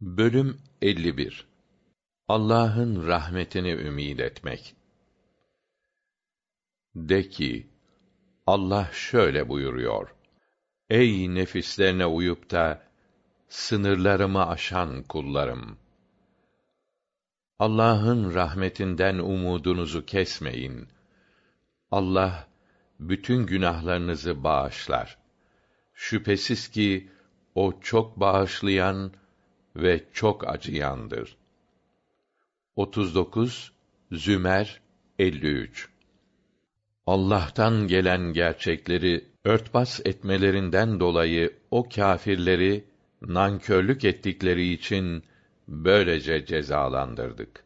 Bölüm 51 Allah'ın rahmetini ümid etmek. De ki, Allah şöyle buyuruyor. Ey nefislerine uyup da sınırlarımı aşan kullarım! Allah'ın rahmetinden umudunuzu kesmeyin. Allah bütün günahlarınızı bağışlar. Şüphesiz ki o çok bağışlayan ve çok acıyandır. 39 Zümer 53 Allah'tan gelen gerçekleri örtbas etmelerinden dolayı o kâfirleri nankörlük ettikleri için böylece cezalandırdık.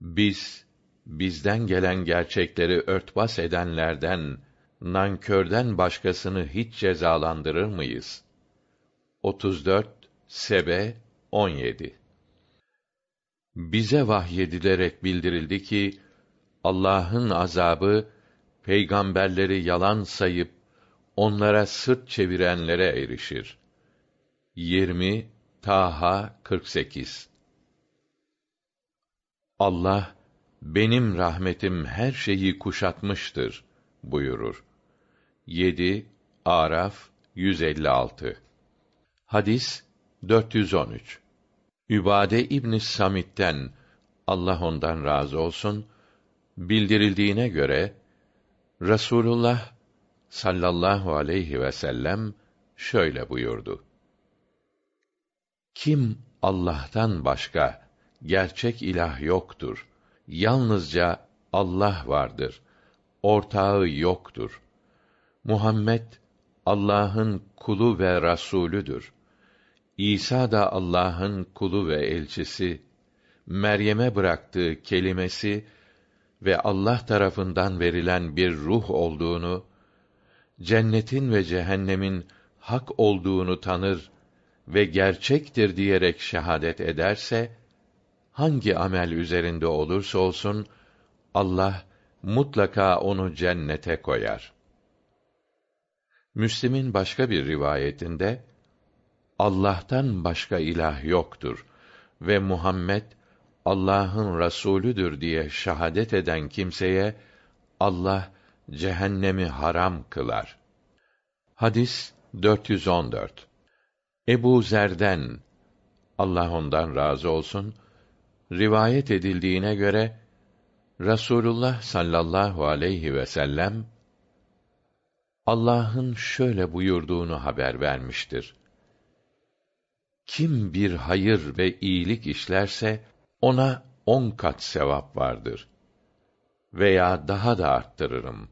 Biz bizden gelen gerçekleri örtbas edenlerden nankörden başkasını hiç cezalandırır mıyız? 34 Sebe 17 Bize vahyedilerek bildirildi ki Allah'ın azabı peygamberleri yalan sayıp onlara sırt çevirenlere erişir. 20 Taha 48 Allah benim rahmetim her şeyi kuşatmıştır buyurur. 7 Araf 156 Hadis 413 Übade İbn Samit'ten Allah ondan razı olsun bildirildiğine göre Rasulullah sallallahu aleyhi ve sellem şöyle buyurdu. Kim Allah'tan başka gerçek ilah yoktur. Yalnızca Allah vardır. Ortağı yoktur. Muhammed Allah'ın kulu ve rasulüdür. İsa da Allah'ın kulu ve elçisi, Meryem'e bıraktığı kelimesi ve Allah tarafından verilen bir ruh olduğunu, cennetin ve cehennemin hak olduğunu tanır ve gerçektir diyerek şehadet ederse, hangi amel üzerinde olursa olsun, Allah mutlaka onu cennete koyar. Müslim'in başka bir rivayetinde, Allah'tan başka ilah yoktur ve Muhammed Allah'ın rasulüdür diye şahadet eden kimseye Allah cehennemi haram kılar. Hadis 414. Ebu Zer'den Allah ondan razı olsun rivayet edildiğine göre Rasulullah sallallahu aleyhi ve sellem Allah'ın şöyle buyurduğunu haber vermiştir. Kim bir hayır ve iyilik işlerse ona on kat sevap vardır. Veya daha da arttırırım.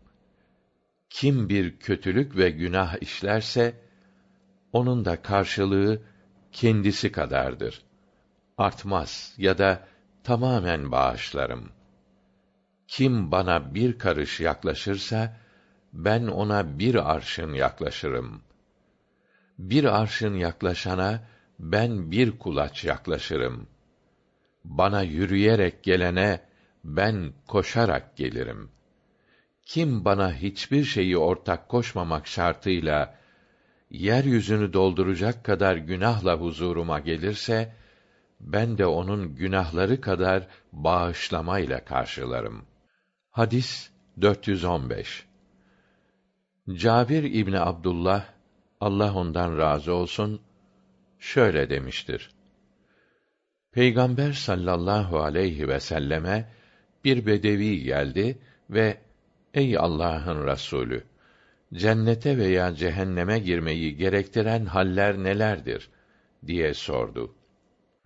Kim bir kötülük ve günah işlerse onun da karşılığı kendisi kadardır. Artmaz ya da tamamen bağışlarım. Kim bana bir karış yaklaşırsa ben ona bir arşın yaklaşırım. Bir arşın yaklaşana ben bir kulaç yaklaşırım. Bana yürüyerek gelene ben koşarak gelirim. Kim bana hiçbir şeyi ortak koşmamak şartıyla yeryüzünü dolduracak kadar günahla huzuruma gelirse ben de onun günahları kadar bağışlamayla karşılarım. Hadis 415 Cabir İbni Abdullah Allah ondan razı olsun şöyle demiştir. Peygamber sallallahu aleyhi ve selleme bir bedevi geldi ve ey Allah'ın Resulü cennete veya cehenneme girmeyi gerektiren haller nelerdir diye sordu.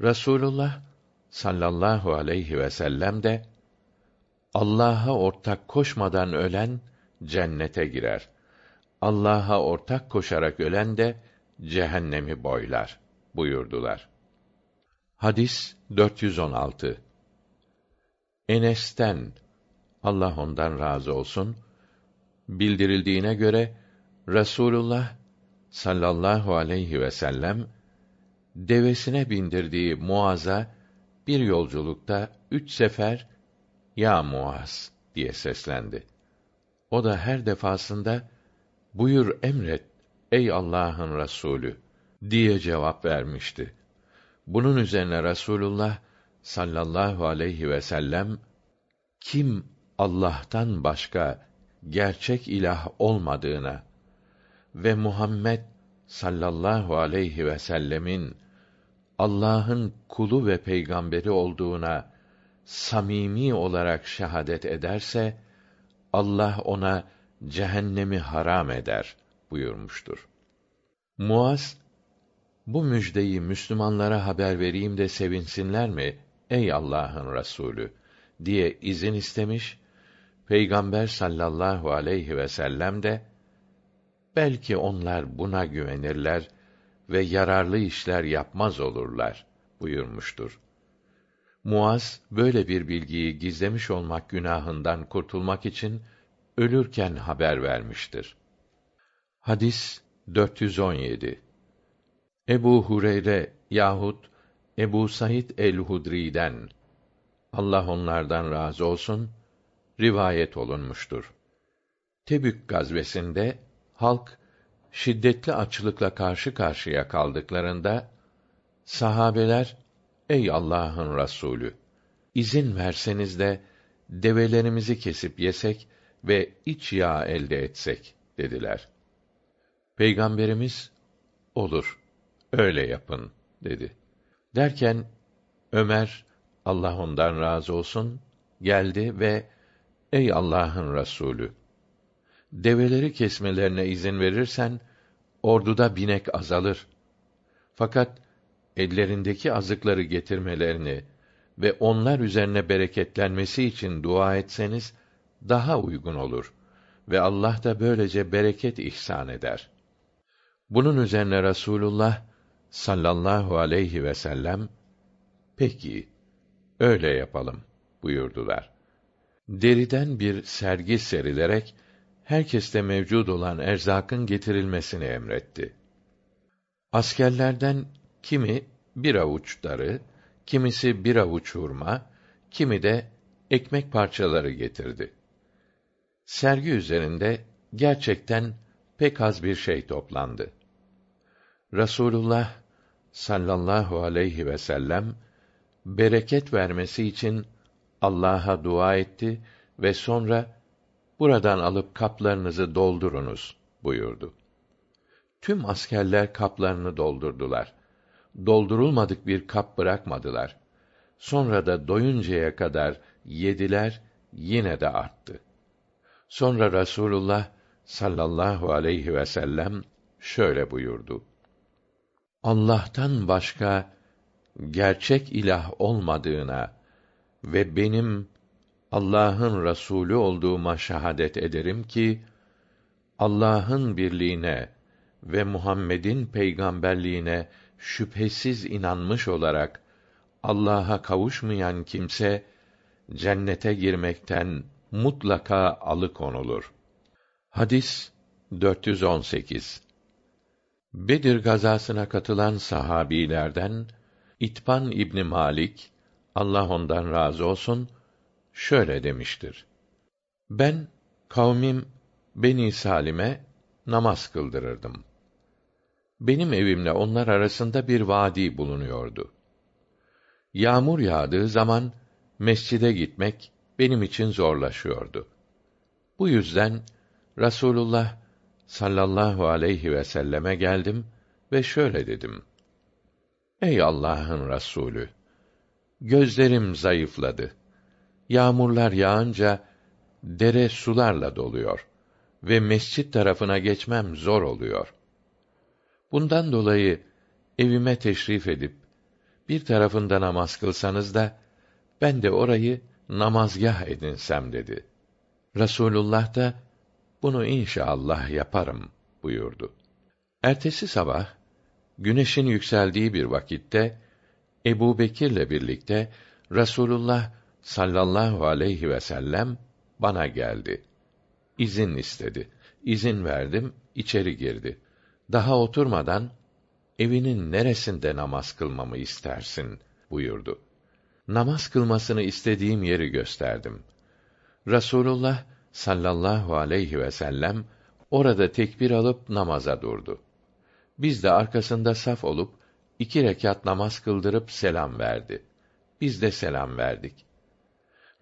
Rasulullah sallallahu aleyhi ve sellem de Allah'a ortak koşmadan ölen cennete girer. Allah'a ortak koşarak ölen de cehennemi boylar buyurdular. Hadis 416 Enes'ten Allah ondan razı olsun bildirildiğine göre Rasulullah sallallahu aleyhi ve sellem devesine bindirdiği Muaz'a bir yolculukta üç sefer ya Muaz diye seslendi. O da her defasında buyur emret ey Allah'ın Resulü diye cevap vermişti. Bunun üzerine Rasulullah sallallahu aleyhi ve sellem kim Allah'tan başka gerçek ilah olmadığına ve Muhammed sallallahu aleyhi ve sellemin Allah'ın kulu ve peygamberi olduğuna samimi olarak şehadet ederse Allah ona cehennemi haram eder buyurmuştur. Muaz bu müjdeyi Müslümanlara haber vereyim de sevinsinler mi ey Allah'ın Resulü diye izin istemiş. Peygamber sallallahu aleyhi ve sellem de belki onlar buna güvenirler ve yararlı işler yapmaz olurlar buyurmuştur. Muaz böyle bir bilgiyi gizlemiş olmak günahından kurtulmak için ölürken haber vermiştir. Hadis 417. Ebu Hureyre yahut Ebu Said el-Hudri'den Allah onlardan razı olsun rivayet olunmuştur. Tebük gazvesinde halk şiddetli açlıkla karşı karşıya kaldıklarında sahabeler ey Allah'ın Resulü izin verseniz de develerimizi kesip yesek ve iç yağ elde etsek dediler. Peygamberimiz olur öyle yapın dedi. Derken Ömer Allah ondan razı olsun geldi ve ey Allah'ın Resulü develeri kesmelerine izin verirsen orduda binek azalır. Fakat ellerindeki azıkları getirmelerini ve onlar üzerine bereketlenmesi için dua etseniz daha uygun olur ve Allah da böylece bereket ihsan eder. Bunun üzerine Rasulullah sallallahu aleyhi ve sellem peki öyle yapalım buyurdular. Deriden bir sergi serilerek herkeste mevcud olan erzakın getirilmesini emretti. Askerlerden kimi bir avuç darı, kimisi bir avuç hurma, kimi de ekmek parçaları getirdi. Sergi üzerinde gerçekten pek az bir şey toplandı. Rasulullah sallallahu aleyhi ve sellem bereket vermesi için Allah'a dua etti ve sonra buradan alıp kaplarınızı doldurunuz buyurdu. Tüm askerler kaplarını doldurdular. Doldurulmadık bir kap bırakmadılar. Sonra da doyuncaya kadar yediler, yine de arttı. Sonra Rasulullah sallallahu aleyhi ve sellem şöyle buyurdu: Allah'tan başka gerçek ilah olmadığına ve benim Allah'ın Resulü olduğuma şahadet ederim ki Allah'ın birliğine ve Muhammed'in peygamberliğine şüphesiz inanmış olarak Allah'a kavuşmayan kimse cennete girmekten mutlaka alıkonulur. Hadis 418 Bedir gazasına katılan sahabilerden İtban İbni Malik Allah ondan razı olsun şöyle demiştir. Ben kavmim Beni Salim'e namaz kıldırırdım. Benim evimle onlar arasında bir vadi bulunuyordu. Yağmur yağdığı zaman mescide gitmek benim için zorlaşıyordu. Bu yüzden Rasulullah sallallahu aleyhi ve selleme geldim ve şöyle dedim: Ey Allah'ın Resulü, gözlerim zayıfladı. Yağmurlar yağınca dere sularla doluyor ve mescit tarafına geçmem zor oluyor. Bundan dolayı evime teşrif edip bir tarafında namaz kılsanız da ben de orayı namazgah edinsem dedi. Rasulullah da bunu inşallah yaparım buyurdu. Ertesi sabah güneşin yükseldiği bir vakitte Ebu Bekir'le birlikte Rasulullah sallallahu aleyhi ve sellem bana geldi. İzin istedi. İzin verdim, içeri girdi. Daha oturmadan evinin neresinde namaz kılmamı istersin buyurdu. Namaz kılmasını istediğim yeri gösterdim. Rasulullah sallallahu aleyhi ve sellem orada tekbir alıp namaza durdu. Biz de arkasında saf olup iki rekat namaz kıldırıp selam verdi. Biz de selam verdik.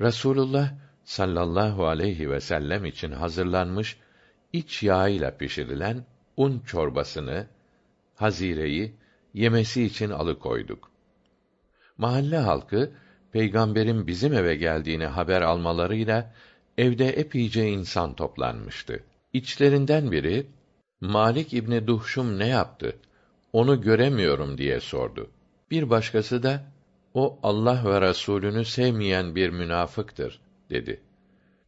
Rasulullah sallallahu aleyhi ve sellem için hazırlanmış iç yağıyla pişirilen un çorbasını, hazireyi yemesi için alıkoyduk. Mahalle halkı peygamberin bizim eve geldiğini haber almalarıyla evde epeyce insan toplanmıştı. İçlerinden biri Malik İbni Duhşum ne yaptı? Onu göremiyorum diye sordu. Bir başkası da o Allah ve Resulünü sevmeyen bir münafıktır dedi.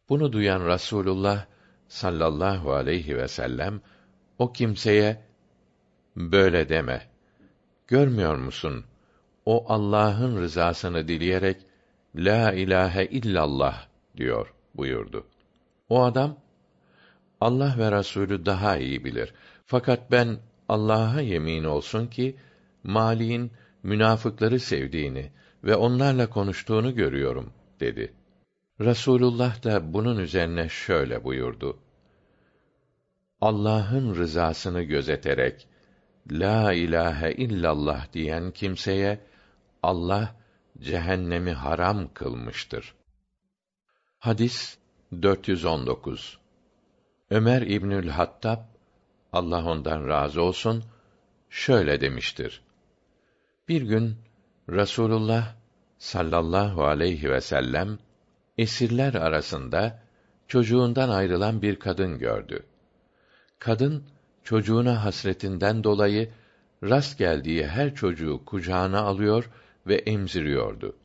Bunu duyan Rasulullah sallallahu aleyhi ve sellem o kimseye böyle deme. Görmüyor musun? O Allah'ın rızasını dileyerek la ilahe illallah diyor buyurdu. O adam Allah ve Resulü daha iyi bilir. Fakat ben Allah'a yemin olsun ki Mali'nin münafıkları sevdiğini ve onlarla konuştuğunu görüyorum dedi. Rasulullah da bunun üzerine şöyle buyurdu. Allah'ın rızasını gözeterek la ilahe illallah diyen kimseye Allah cehennemi haram kılmıştır. Hadis 419. Ömer İbnül Hattab Allah ondan razı olsun şöyle demiştir. Bir gün Rasulullah sallallahu aleyhi ve sellem esirler arasında çocuğundan ayrılan bir kadın gördü. Kadın çocuğuna hasretinden dolayı rast geldiği her çocuğu kucağına alıyor ve emziriyordu.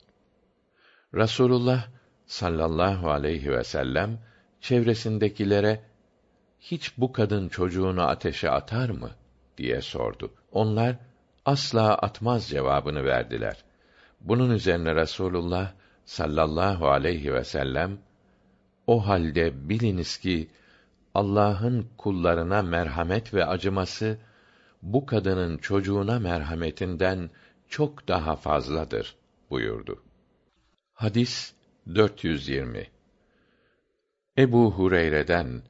Rasulullah sallallahu aleyhi ve sellem çevresindekilere hiç bu kadın çocuğunu ateşe atar mı diye sordu. Onlar asla atmaz cevabını verdiler. Bunun üzerine Rasulullah sallallahu aleyhi ve sellem o halde biliniz ki Allah'ın kullarına merhamet ve acıması bu kadının çocuğuna merhametinden çok daha fazladır buyurdu. Hadis 420 Ebu Hureyre'den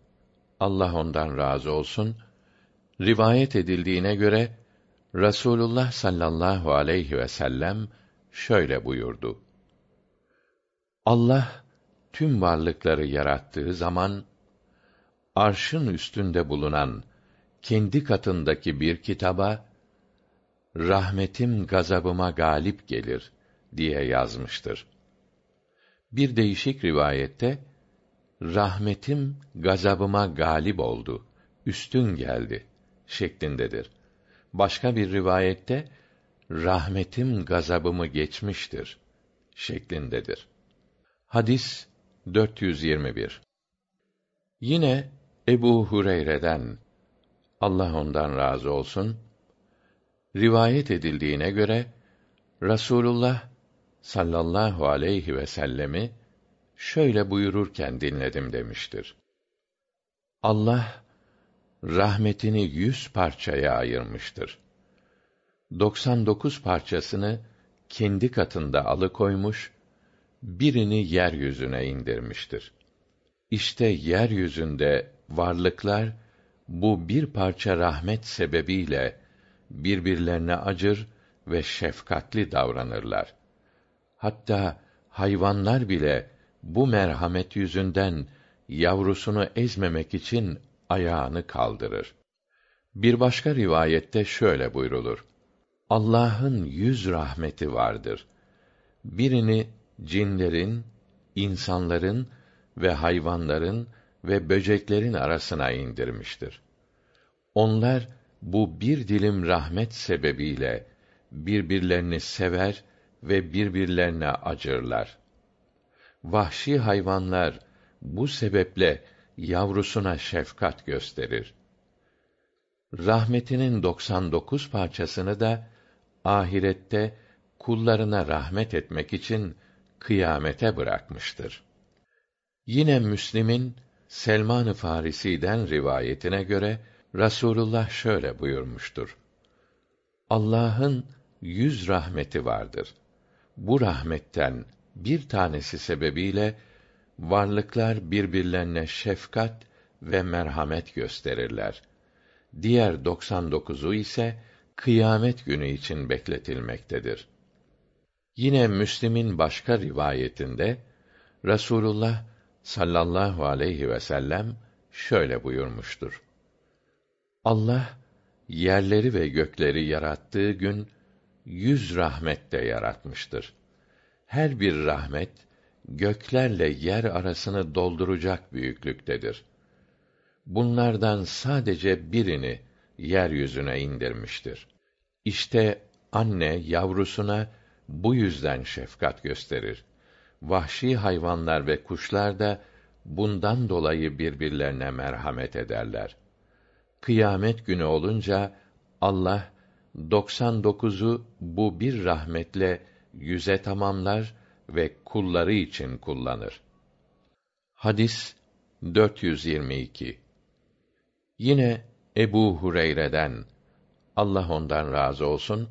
Allah ondan razı olsun rivayet edildiğine göre Rasulullah sallallahu aleyhi ve sellem şöyle buyurdu. Allah tüm varlıkları yarattığı zaman arşın üstünde bulunan kendi katındaki bir kitaba rahmetim gazabıma galip gelir diye yazmıştır. Bir değişik rivayette rahmetim gazabıma galip oldu, üstün geldi şeklindedir. Başka bir rivayette rahmetim gazabımı geçmiştir şeklindedir. Hadis 421. Yine Ebu Hureyre'den Allah ondan razı olsun rivayet edildiğine göre Rasulullah sallallahu aleyhi ve sellemi şöyle buyururken dinledim demiştir. Allah rahmetini yüz parçaya ayırmıştır. 99 parçasını kendi katında alıkoymuş, birini yeryüzüne indirmiştir. İşte yeryüzünde varlıklar bu bir parça rahmet sebebiyle birbirlerine acır ve şefkatli davranırlar. Hatta hayvanlar bile bu merhamet yüzünden yavrusunu ezmemek için ayağını kaldırır. Bir başka rivayette şöyle buyrulur. Allah'ın yüz rahmeti vardır. Birini cinlerin, insanların ve hayvanların ve böceklerin arasına indirmiştir. Onlar bu bir dilim rahmet sebebiyle birbirlerini sever ve birbirlerine acırlar. Vahşi hayvanlar bu sebeple yavrusuna şefkat gösterir. Rahmetinin 99 parçasını da ahirette kullarına rahmet etmek için kıyamete bırakmıştır. Yine Müslim'in Selman-ı Farisi'den rivayetine göre Rasulullah şöyle buyurmuştur. Allah'ın yüz rahmeti vardır. Bu rahmetten bir tanesi sebebiyle varlıklar birbirlerine şefkat ve merhamet gösterirler. Diğer 99'u ise kıyamet günü için bekletilmektedir. Yine Müslim'in başka rivayetinde Rasulullah sallallahu aleyhi ve sellem şöyle buyurmuştur. Allah yerleri ve gökleri yarattığı gün yüz rahmette yaratmıştır. Her bir rahmet göklerle yer arasını dolduracak büyüklüktedir. Bunlardan sadece birini yeryüzüne indirmiştir. İşte anne yavrusuna bu yüzden şefkat gösterir. Vahşi hayvanlar ve kuşlar da bundan dolayı birbirlerine merhamet ederler. Kıyamet günü olunca Allah 99'u bu bir rahmetle yüze tamamlar ve kulları için kullanır. Hadis 422 Yine Ebu Hureyre'den Allah ondan razı olsun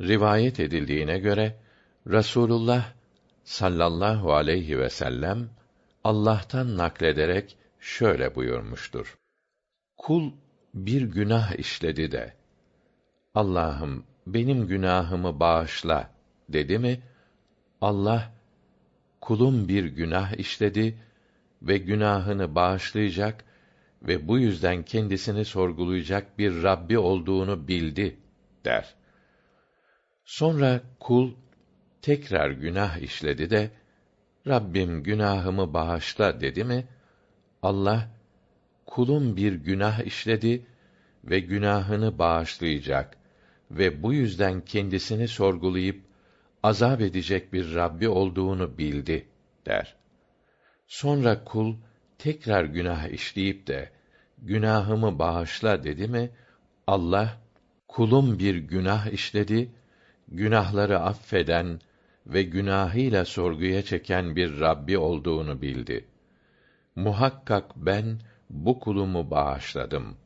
rivayet edildiğine göre Rasulullah sallallahu aleyhi ve sellem Allah'tan naklederek şöyle buyurmuştur. Kul bir günah işledi de Allah'ım benim günahımı bağışla dedi mi Allah kulum bir günah işledi ve günahını bağışlayacak ve bu yüzden kendisini sorgulayacak bir Rabbi olduğunu bildi der. Sonra kul tekrar günah işledi de Rabbim günahımı bağışla dedi mi? Allah kulum bir günah işledi ve günahını bağışlayacak ve bu yüzden kendisini sorgulayıp azap edecek bir Rabbi olduğunu bildi der. Sonra kul tekrar günah işleyip de günahımı bağışla dedi mi Allah kulum bir günah işledi günahları affeden ve günahıyla sorguya çeken bir Rabbi olduğunu bildi. Muhakkak ben bu kulumu bağışladım.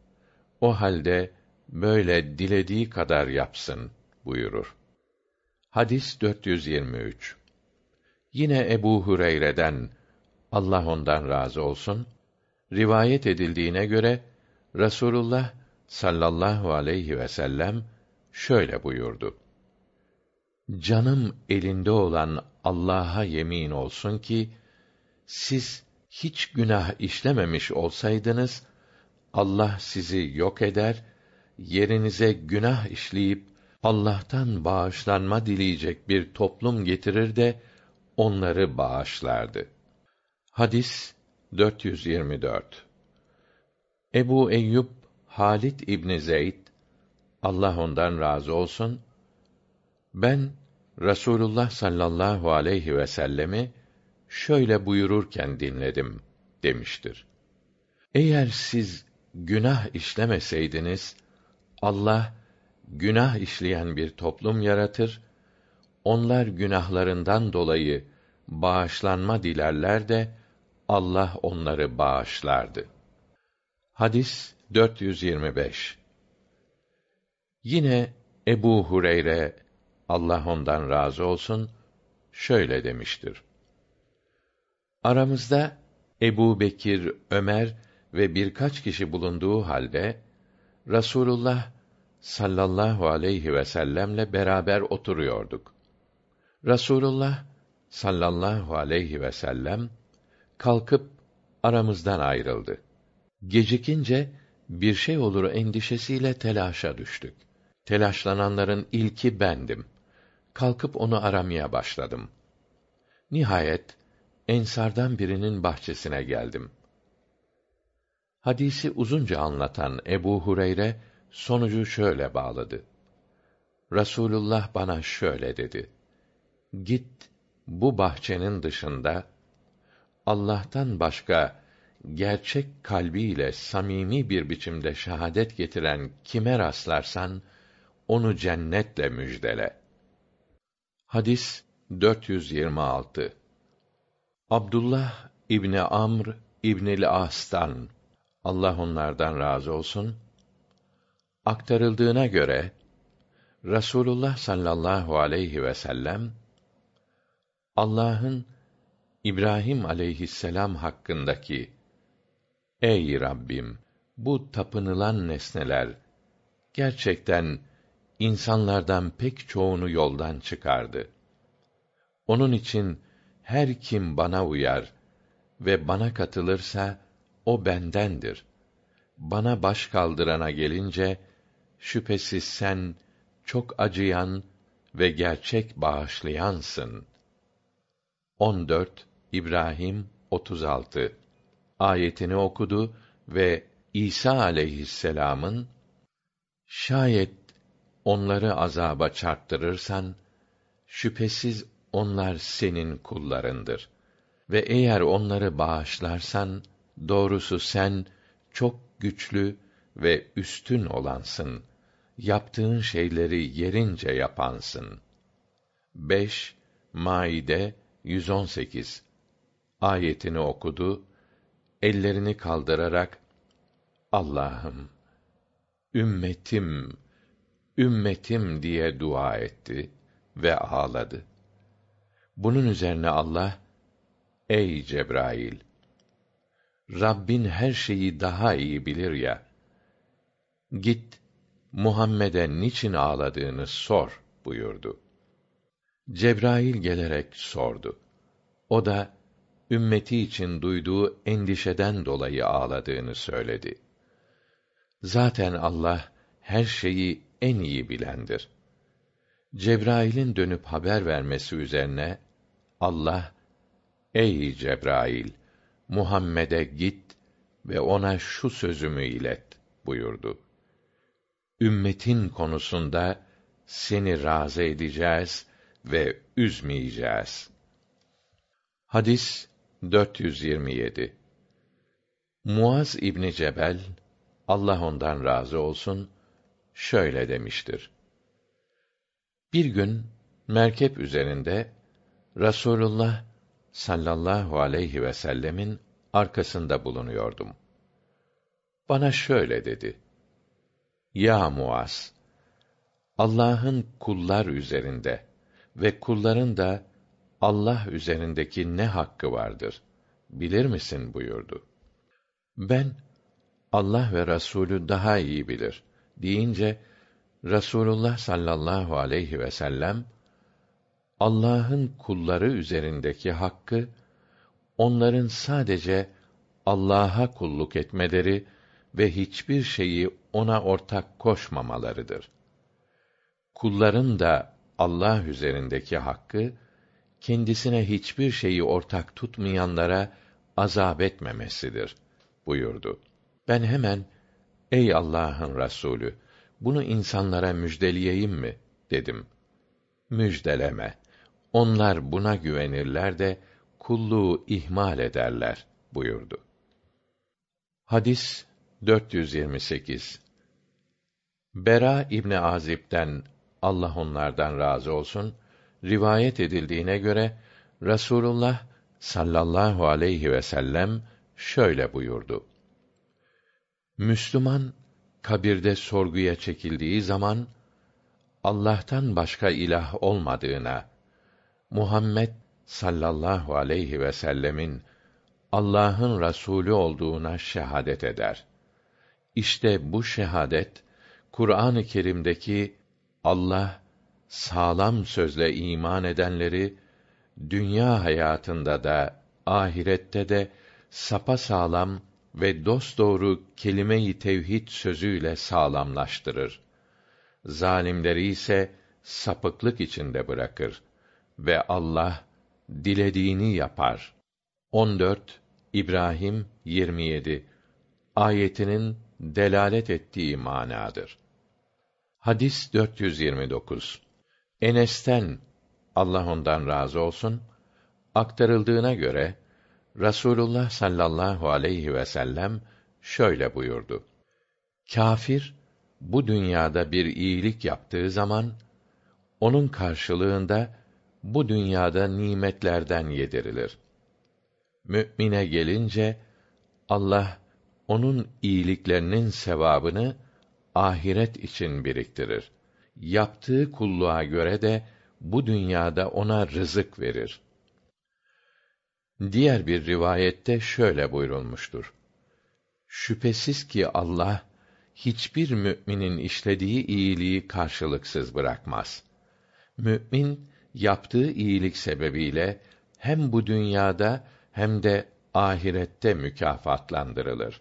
O halde böyle dilediği kadar yapsın buyurur. Hadis 423. Yine Ebu Hureyre'den Allah ondan razı olsun rivayet edildiğine göre Rasulullah sallallahu aleyhi ve sellem şöyle buyurdu. Canım elinde olan Allah'a yemin olsun ki siz hiç günah işlememiş olsaydınız Allah sizi yok eder, yerinize günah işleyip Allah'tan bağışlanma dileyecek bir toplum getirir de onları bağışlardı. Hadis 424 Ebu Eyyub Halit İbni Zeyd Allah ondan razı olsun ben Rasulullah sallallahu aleyhi ve sellemi şöyle buyururken dinledim demiştir. Eğer siz günah işlemeseydiniz Allah günah işleyen bir toplum yaratır, onlar günahlarından dolayı bağışlanma dilerler de Allah onları bağışlardı. Hadis 425 Yine Ebu Hureyre Allah ondan razı olsun şöyle demiştir. Aramızda Ebu Bekir, Ömer ve birkaç kişi bulunduğu halde Rasulullah sallallahu aleyhi ve sellemle beraber oturuyorduk. Rasulullah sallallahu aleyhi ve sellem kalkıp aramızdan ayrıldı. Gecikince bir şey olur endişesiyle telaşa düştük. Telaşlananların ilki bendim. Kalkıp onu aramaya başladım. Nihayet ensardan birinin bahçesine geldim. Hadisi uzunca anlatan Ebu Hureyre sonucu şöyle bağladı. Rasulullah bana şöyle dedi: Git bu bahçenin dışında Allah'tan başka gerçek kalbiyle samimi bir biçimde şahadet getiren kime rastlarsan onu cennetle müjdele. Hadis 426 Abdullah İbni Amr İbnil As'tan Allah onlardan razı olsun aktarıldığına göre Rasulullah sallallahu aleyhi ve sellem Allah'ın İbrahim aleyhisselam hakkındaki Ey Rabbim bu tapınılan nesneler gerçekten insanlardan pek çoğunu yoldan çıkardı. Onun için her kim bana uyar ve bana katılırsa o bendendir. Bana baş kaldırana gelince şüphesiz sen çok acıyan ve gerçek bağışlayansın. 14 İbrahim 36 ayetini okudu ve İsa aleyhisselam'ın şayet onları azaba çarptırırsan şüphesiz onlar senin kullarındır ve eğer onları bağışlarsan doğrusu sen çok güçlü ve üstün olansın. Yaptığın şeyleri yerince yapansın. 5 maide 118 ayetini okudu ellerini kaldırarak allah'ım ümmetim ümmetim diye dua etti ve ağladı. Bunun üzerine allah ey cebrail rabbin her şeyi daha iyi bilir ya. Git muhammed'e niçin ağladığını sor buyurdu. Cebrail gelerek sordu. O da ümmeti için duyduğu endişeden dolayı ağladığını söyledi. Zaten allah her şeyi en iyi bilendir. Cebrail'in dönüp haber vermesi üzerine allah ey cebrail muhammed'e git ve ona şu sözümü ilet buyurdu. Ümmetin konusunda seni razı edeceğiz ve üzmeyeceğiz. Hadis 427 muaz ibni cebel allah ondan razı olsun şöyle demiştir. Bir gün merkep üzerinde rasulullah sallallahu aleyhi vsellem'in arkasında bulunuyordum. Bana şöyle dedi ya muaz allah'ın kullar üzerinde ve kulların da allah üzerindeki ne hakkı vardır bilir misin? buyurdu. Ben allah ve rasulü daha iyi bilir deyince rasulullah sallallahu aleyhi vsellem allah'ın kulları üzerindeki hakkı onların sadece allah'a kulluk etmeleri ve hiçbir şeyi ona ortak koşmamalarıdır. Kulların da allah üzerindeki hakkı kendisine hiçbir şeyi ortak tutmayanlara azap etmemesidir buyurdu. Ben hemen ey allah'ın rasulü bunu insanlara müjdeleyeyim mi? dedim. Müjdeleme onlar buna güvenirler de kulluğu ihmal ederler buyurdu. Hadis 428 bera ibni azib'den allah onlardan razı olsun rivayet edildiğine göre rasulullah sallallahu aleyhi vsellem şöyle buyurdu. Müslüman kabirde sorguya çekildiği zaman allah'tan başka ilah olmadığına muhammed sallallahu aleyhi vsellem'in allah'ın rasulü olduğuna şehadet eder. İşte bu şehadet kur'an-ı kerim'deki allah sağlam sözle iman edenleri dünya hayatında da ahirette de sapa sağlam ve dosdoğru kelime-i tevhid sözüyle sağlamlaştırır. Zalimleri ise sapıklık içinde bırakır ve allah dilediğini yapar. ibrahim ayetinin delalet ettiği manadır. Hadis enes'ten allah ondan razı olsun. Aktarıldığına göre rasulullah sallallahu aleyhi vsellem şöyle buyurdu. Kafir bu dünyada bir iyilik yaptığı zaman onun karşılığında bu dünyada nimetlerden yedirilir. Mü'mine gelince allah onun iyiliklerinin sevabını ahiret için biriktirir. Yaptığı kulluğa göre de bu dünyada ona rızık verir. Diğer bir rivayette şöyle buyrulmuştur şüphesiz ki allah hiçbir müminin işlediği iyiliği karşılıksız bırakmaz. Mümin yaptığı iyilik sebebiyle hem bu dünyada hem de ahirette mükafatlandırılır.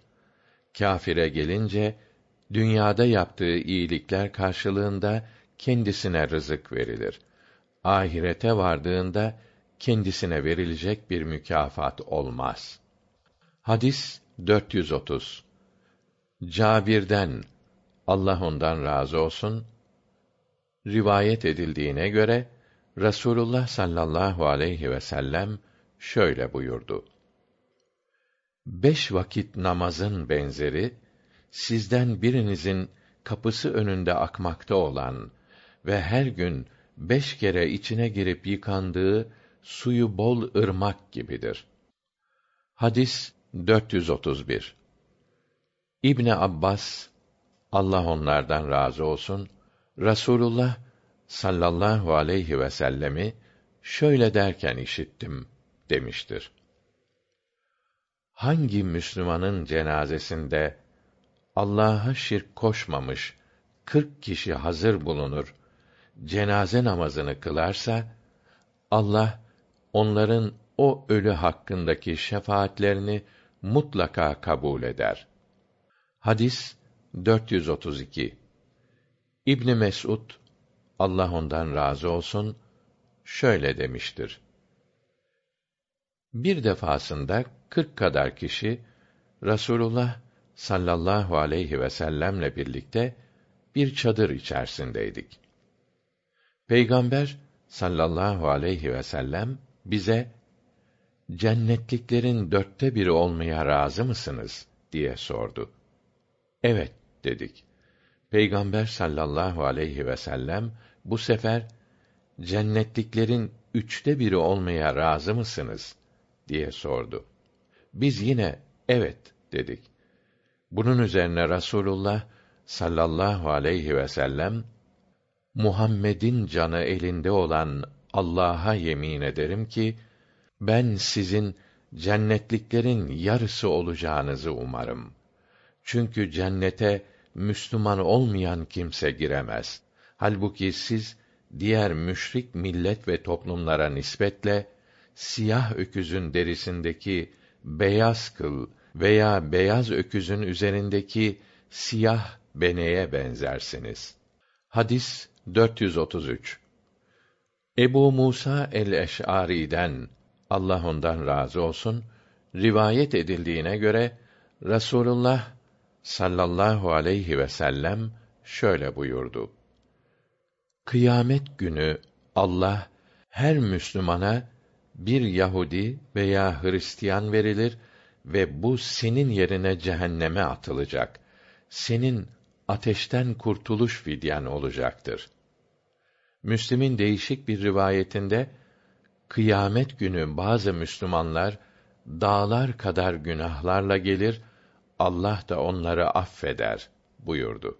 Kâfire gelince dünyada yaptığı iyilikler karşılığında kendisine rızık verilir. Ahirete vardığında kendisine verilecek bir mükafat olmaz. Hadis 430 Cabir'den Allah ondan razı olsun rivayet edildiğine göre Rasulullah sallallahu aleyhi ve sellem şöyle buyurdu. Beş vakit namazın benzeri, sizden birinizin kapısı önünde akmakta olan ve her gün beş kere içine girip yıkandığı suyu bol ırmak gibidir. Hadis 431 İbni Abbas Allah onlardan razı olsun Rasulullah sallallahu aleyhi ve sellemi şöyle derken işittim demiştir. Hangi Müslümanın cenazesinde Allah'a şirk koşmamış kırk kişi hazır bulunur, cenaze namazını kılarsa, Allah onların o ölü hakkındaki şefaatlerini mutlaka kabul eder. Hadis 432 İbn Mesud Allah ondan razı olsun şöyle demiştir. Bir defasında kırk kadar kişi Rasulullah sallallahu aleyhi ve sellemle birlikte bir çadır içerisindeydik. Peygamber sallallahu aleyhi ve sellem bize cennetliklerin dörtte biri olmaya razı mısınız diye sordu. Evet dedik. Peygamber sallallahu aleyhi ve sellem bu sefer cennetliklerin üçte biri olmaya razı mısınız diye sordu. Biz yine evet dedik. Bunun üzerine Rasulullah sallallahu aleyhi ve sellem Muhammed'in canı elinde olan Allah'a yemin ederim ki ben sizin cennetliklerin yarısı olacağınızı umarım. Çünkü cennete Müslüman olmayan kimse giremez. Halbuki siz diğer müşrik millet ve toplumlara nispetle siyah öküzün derisindeki beyaz kıl veya beyaz öküzün üzerindeki siyah beneye benzersiniz. Hadis 433 Ebu Musa el-Eş'ari'den Allah ondan razı olsun rivayet edildiğine göre Rasulullah sallallahu aleyhi ve sellem şöyle buyurdu. Kıyamet günü Allah her Müslümana bir Yahudi veya Hristiyan verilir ve bu senin yerine cehenneme atılacak. Senin ateşten kurtuluş fidyen olacaktır. Müslim'in değişik bir rivayetinde kıyamet günü bazı Müslümanlar dağlar kadar günahlarla gelir, Allah da onları affeder buyurdu.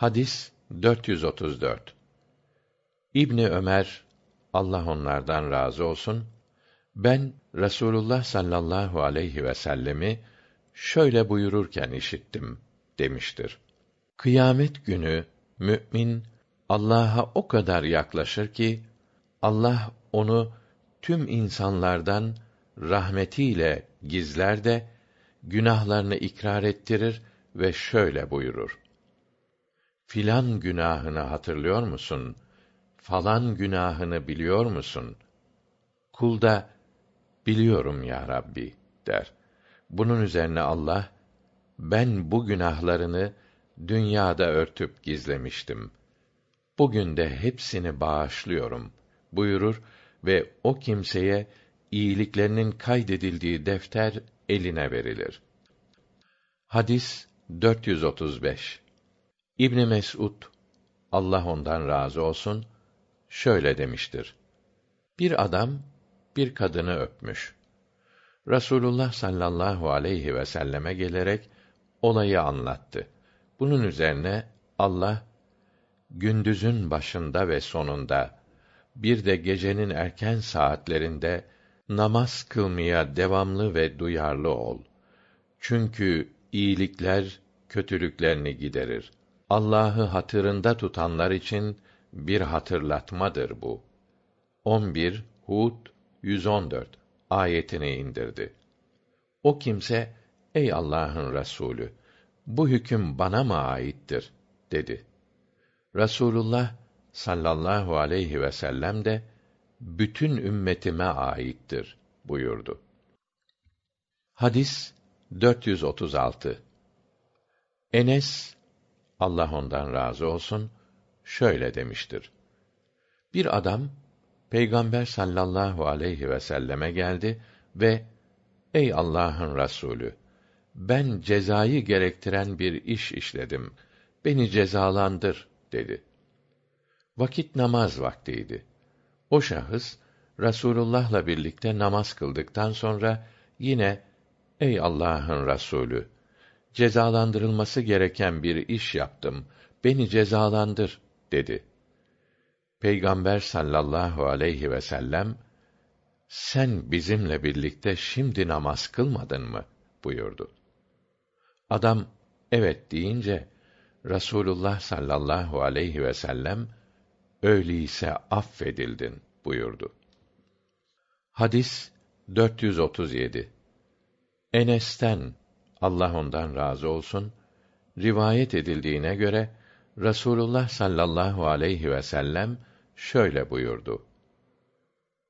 Hadis 434 İbni Ömer Allah onlardan razı olsun ben Resulullah sallallahu aleyhi ve sellemi şöyle buyururken işittim demiştir. Kıyamet günü mümin Allah'a o kadar yaklaşır ki Allah onu tüm insanlardan rahmetiyle gizler de günahlarını ikrar ettirir ve şöyle buyurur. Filan günahını hatırlıyor musun? Falan günahını biliyor musun? Kul da biliyorum ya Rabbi der. Bunun üzerine Allah ben bu günahlarını dünyada örtüp gizlemiştim. Bugün de hepsini bağışlıyorum buyurur ve o kimseye iyiliklerinin kaydedildiği defter eline verilir. Hadis 435 İbn Mes'ud Allah ondan razı olsun şöyle demiştir. Bir adam bir kadını öpmüş. Rasulullah sallallahu aleyhi ve selleme gelerek olayı anlattı. Bunun üzerine Allah gündüzün başında ve sonunda bir de gecenin erken saatlerinde namaz kılmaya devamlı ve duyarlı ol. Çünkü iyilikler kötülüklerini giderir. Allah'ı hatırında tutanlar için bir hatırlatmadır bu. 11 Hud 114 ayetini indirdi. O kimse ey Allah'ın Resulü bu hüküm bana mı aittir dedi. Rasulullah sallallahu aleyhi ve sellem de bütün ümmetime aittir buyurdu. Hadis 436 Enes Allah ondan razı olsun şöyle demiştir. Bir adam Peygamber sallallahu aleyhi ve selleme geldi ve Ey Allah'ın Resulü ben cezayı gerektiren bir iş işledim. Beni cezalandır dedi. Vakit namaz vaktiydi. O şahıs Rasulullah'la birlikte namaz kıldıktan sonra yine Ey Allah'ın Resulü cezalandırılması gereken bir iş yaptım. Beni cezalandır dedi. Peygamber sallallahu aleyhi ve sellem sen bizimle birlikte şimdi namaz kılmadın mı buyurdu. Adam evet deyince Rasulullah sallallahu aleyhi ve sellem öyleyse affedildin buyurdu. Hadis 437 Enes'ten Allah ondan razı olsun rivayet edildiğine göre Rasulullah sallallahu aleyhi ve sellem şöyle buyurdu.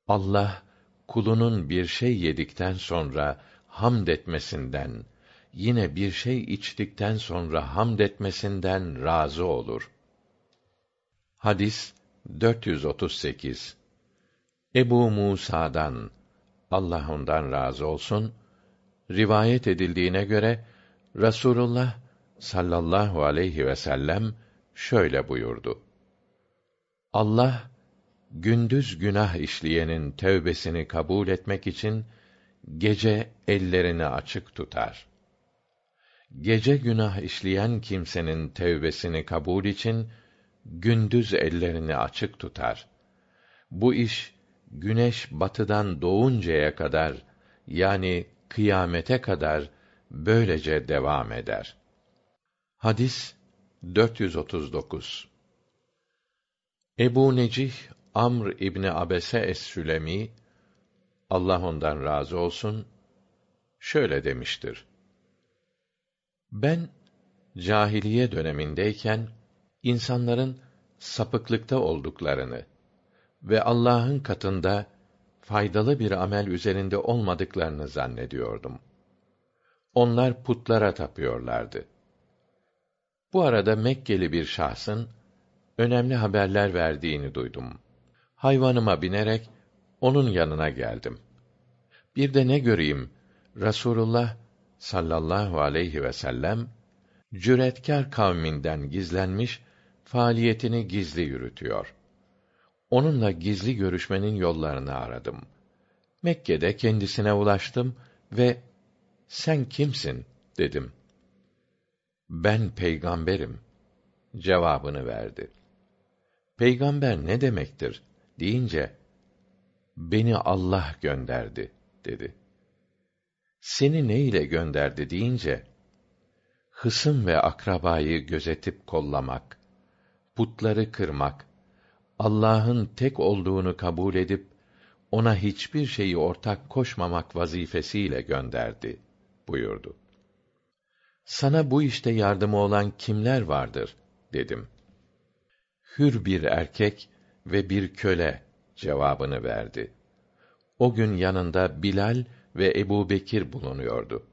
Allah kulunun bir şey yedikten sonra hamd etmesinden, yine bir şey içtikten sonra hamd etmesinden razı olur. Hadis 438 Ebu Musa'dan Allah ondan razı olsun rivayet edildiğine göre Rasulullah sallallahu aleyhi ve sellem şöyle buyurdu. Allah gündüz günah işleyenin tövbesini kabul etmek için gece ellerini açık tutar. Gece günah işleyen kimsenin tövbesini kabul için gündüz ellerini açık tutar. Bu iş güneş batıdan doğuncaya kadar yani kıyamete kadar böylece devam eder. Hadis 439 Ebu Necih Amr İbni Abese es-Sülemi Allah ondan razı olsun şöyle demiştir. Ben cahiliye dönemindeyken insanların sapıklıkta olduklarını ve Allah'ın katında faydalı bir amel üzerinde olmadıklarını zannediyordum. Onlar putlara tapıyorlardı. Bu arada Mekkeli bir şahsın önemli haberler verdiğini duydum. Hayvanıma binerek onun yanına geldim. Bir de ne göreyim? Rasulullah sallallahu aleyhi ve sellem cüretkar kavminden gizlenmiş faaliyetini gizli yürütüyor. Onunla gizli görüşmenin yollarını aradım. Mekke'de kendisine ulaştım ve sen kimsin dedim. Ben peygamberim cevabını verdi. Peygamber ne demektir deyince beni Allah gönderdi dedi. Seni ne ile gönderdi deyince hısım ve akrabayı gözetip kollamak, putları kırmak, Allah'ın tek olduğunu kabul edip ona hiçbir şeyi ortak koşmamak vazifesiyle gönderdi buyurdu. Sana bu işte yardımı olan kimler vardır dedim. Hür bir erkek ve bir köle cevabını verdi. O gün yanında Bilal ve Ebu Bekir bulunuyordu.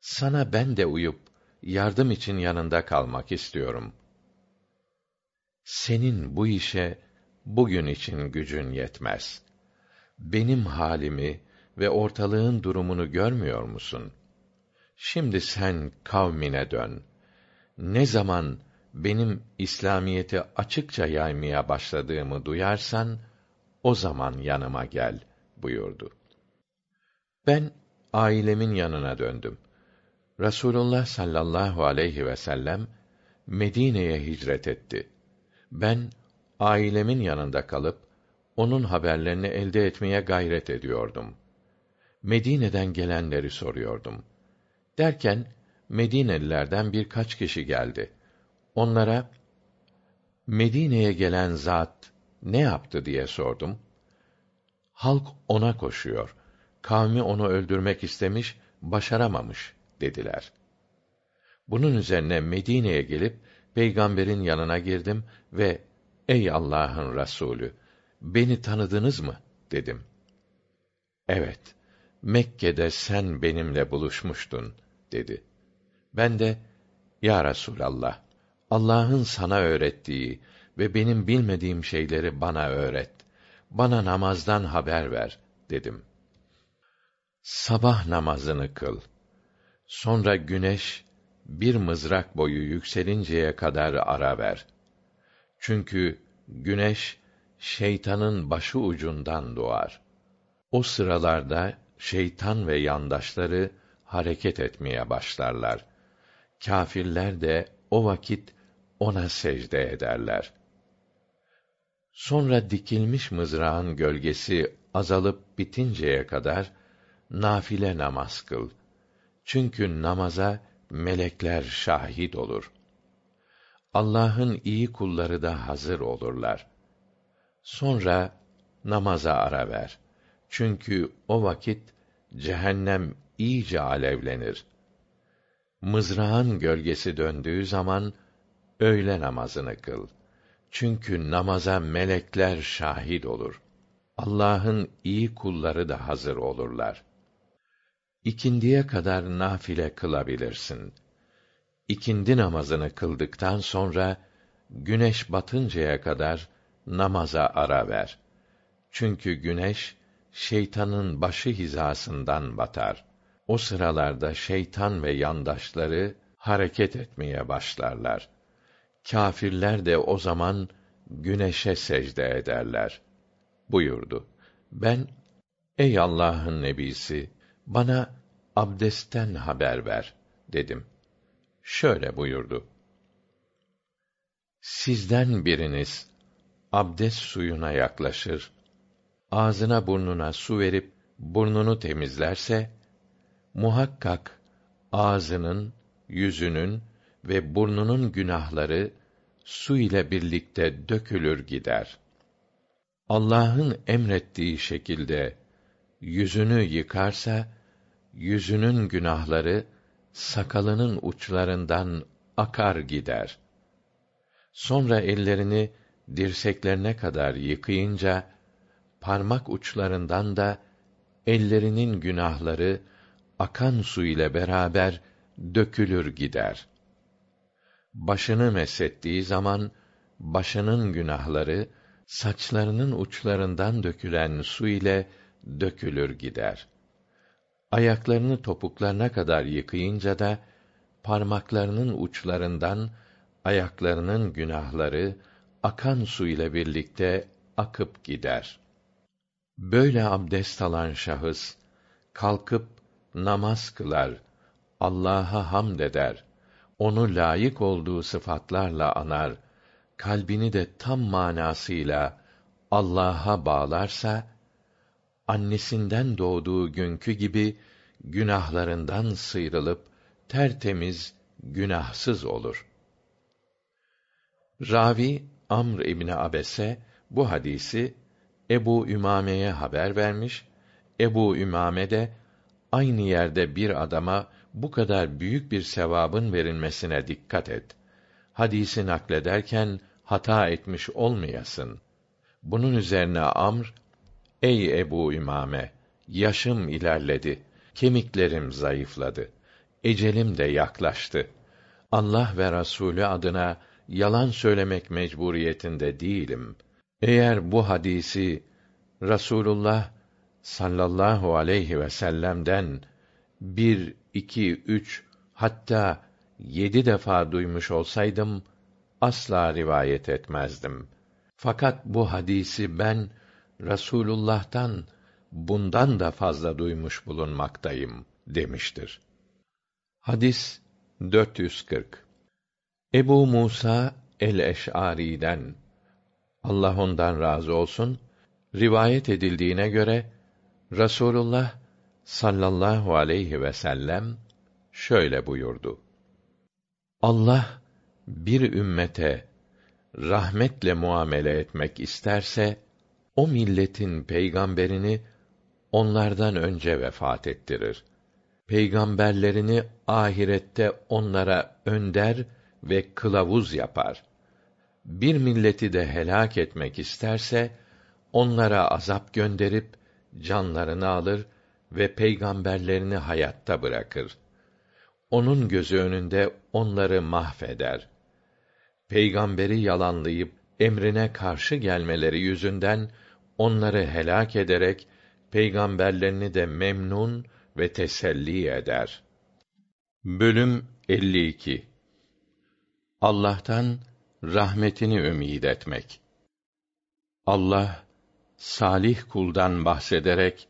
Sana ben de uyup yardım için yanında kalmak istiyorum. Senin bu işe bugün için gücün yetmez. Benim halimi ve ortalığın durumunu görmüyor musun? Şimdi sen kavmine dön. Ne zaman benim İslamiyeti açıkça yaymaya başladığımı duyarsan o zaman yanıma gel buyurdu. Ben ailemin yanına döndüm. Rasulullah sallallahu aleyhi ve sellem Medine'ye hicret etti. Ben ailemin yanında kalıp onun haberlerini elde etmeye gayret ediyordum. Medine'den gelenleri soruyordum. Derken Medinelilerden birkaç kişi geldi. Onlara Medine'ye gelen zat ne yaptı diye sordum. Halk ona koşuyor. Kavmi onu öldürmek istemiş, başaramamış dediler. Bunun üzerine Medine'ye gelip peygamberin yanına girdim ve ey Allah'ın Resulü beni tanıdınız mı dedim. Evet. Mekke'de sen benimle buluşmuştun dedi. Ben de ya Resulallah Allah'ın sana öğrettiği ve benim bilmediğim şeyleri bana öğret. Bana namazdan haber ver dedim. Sabah namazını kıl. Sonra güneş bir mızrak boyu yükselinceye kadar ara ver. Çünkü güneş şeytanın başı ucundan doğar. O sıralarda şeytan ve yandaşları hareket etmeye başlarlar. Kâfirler de o vakit ona secde ederler. Sonra dikilmiş mızrağın gölgesi azalıp bitinceye kadar nafile namaz kıl. Çünkü namaza melekler şahit olur. Allah'ın iyi kulları da hazır olurlar. Sonra namaza ara ver. Çünkü o vakit cehennem iyice alevlenir. Mızrağın gölgesi döndüğü zaman öğle namazını kıl. Çünkü namaza melekler şahit olur. Allah'ın iyi kulları da hazır olurlar. İkindiye kadar nafile kılabilirsin. İkindi namazını kıldıktan sonra güneş batıncaya kadar namaza ara ver. Çünkü güneş şeytanın başı hizasından batar. O sıralarda şeytan ve yandaşları hareket etmeye başlarlar. Kâfirler de o zaman güneşe secde ederler. Buyurdu. Ben, ey Allah'ın nebisi, bana abdestten haber ver, dedim. Şöyle buyurdu. Sizden biriniz, abdest suyuna yaklaşır, ağzına burnuna su verip burnunu temizlerse muhakkak ağzının, yüzünün ve burnunun günahları su ile birlikte dökülür gider. Allah'ın emrettiği şekilde yüzünü yıkarsa yüzünün günahları sakalının uçlarından akar gider. Sonra ellerini dirseklerine kadar yıkayınca parmak uçlarından da ellerinin günahları akan su ile beraber dökülür gider. Başını mesettiği zaman başının günahları saçlarının uçlarından dökülen su ile dökülür gider. Ayaklarını topuklarına kadar yıkayınca da parmaklarının uçlarından ayaklarının günahları akan su ile birlikte akıp gider. Böyle abdest alan şahıs kalkıp namaz kılar, Allah'a hamd eder, onu layık olduğu sıfatlarla anar, kalbini de tam manasıyla Allah'a bağlarsa annesinden doğduğu günkü gibi günahlarından sıyrılıp tertemiz, günahsız olur. Ravi Amr İbni Abese bu hadisi Ebu Ümame'ye haber vermiş. Ebu Ümame de aynı yerde bir adama bu kadar büyük bir sevabın verilmesine dikkat et. Hadisi naklederken hata etmiş olmayasın. Bunun üzerine Amr, ey Ebu Ümame, yaşım ilerledi, kemiklerim zayıfladı, ecelim de yaklaştı. Allah ve Rasulü adına yalan söylemek mecburiyetinde değilim.'' Eğer bu hadisi Rasulullah sallallahu aleyhi ve sellem'den bir, iki, üç, hatta yedi defa duymuş olsaydım, asla rivayet etmezdim. Fakat bu hadisi ben Rasulullah'tan bundan da fazla duymuş bulunmaktayım demiştir. Hadis 440 Ebu Musa el-Eş'ari'den Allah ondan razı olsun, rivayet edildiğine göre Rasulullah sallallahu aleyhi ve sellem şöyle buyurdu. Allah bir ümmete rahmetle muamele etmek isterse o milletin peygamberini onlardan önce vefat ettirir. Peygamberlerini ahirette onlara önder ve kılavuz yapar. Bir milleti de helak etmek isterse onlara azap gönderip canlarını alır ve peygamberlerini hayatta bırakır. Onun gözü önünde onları mahveder. Peygamberi yalanlayıp emrine karşı gelmeleri yüzünden onları helak ederek peygamberlerini de memnun ve teselli eder. Bölüm 52 Allah'tan rahmetini ümid etmek. Allah salih kuldan bahsederek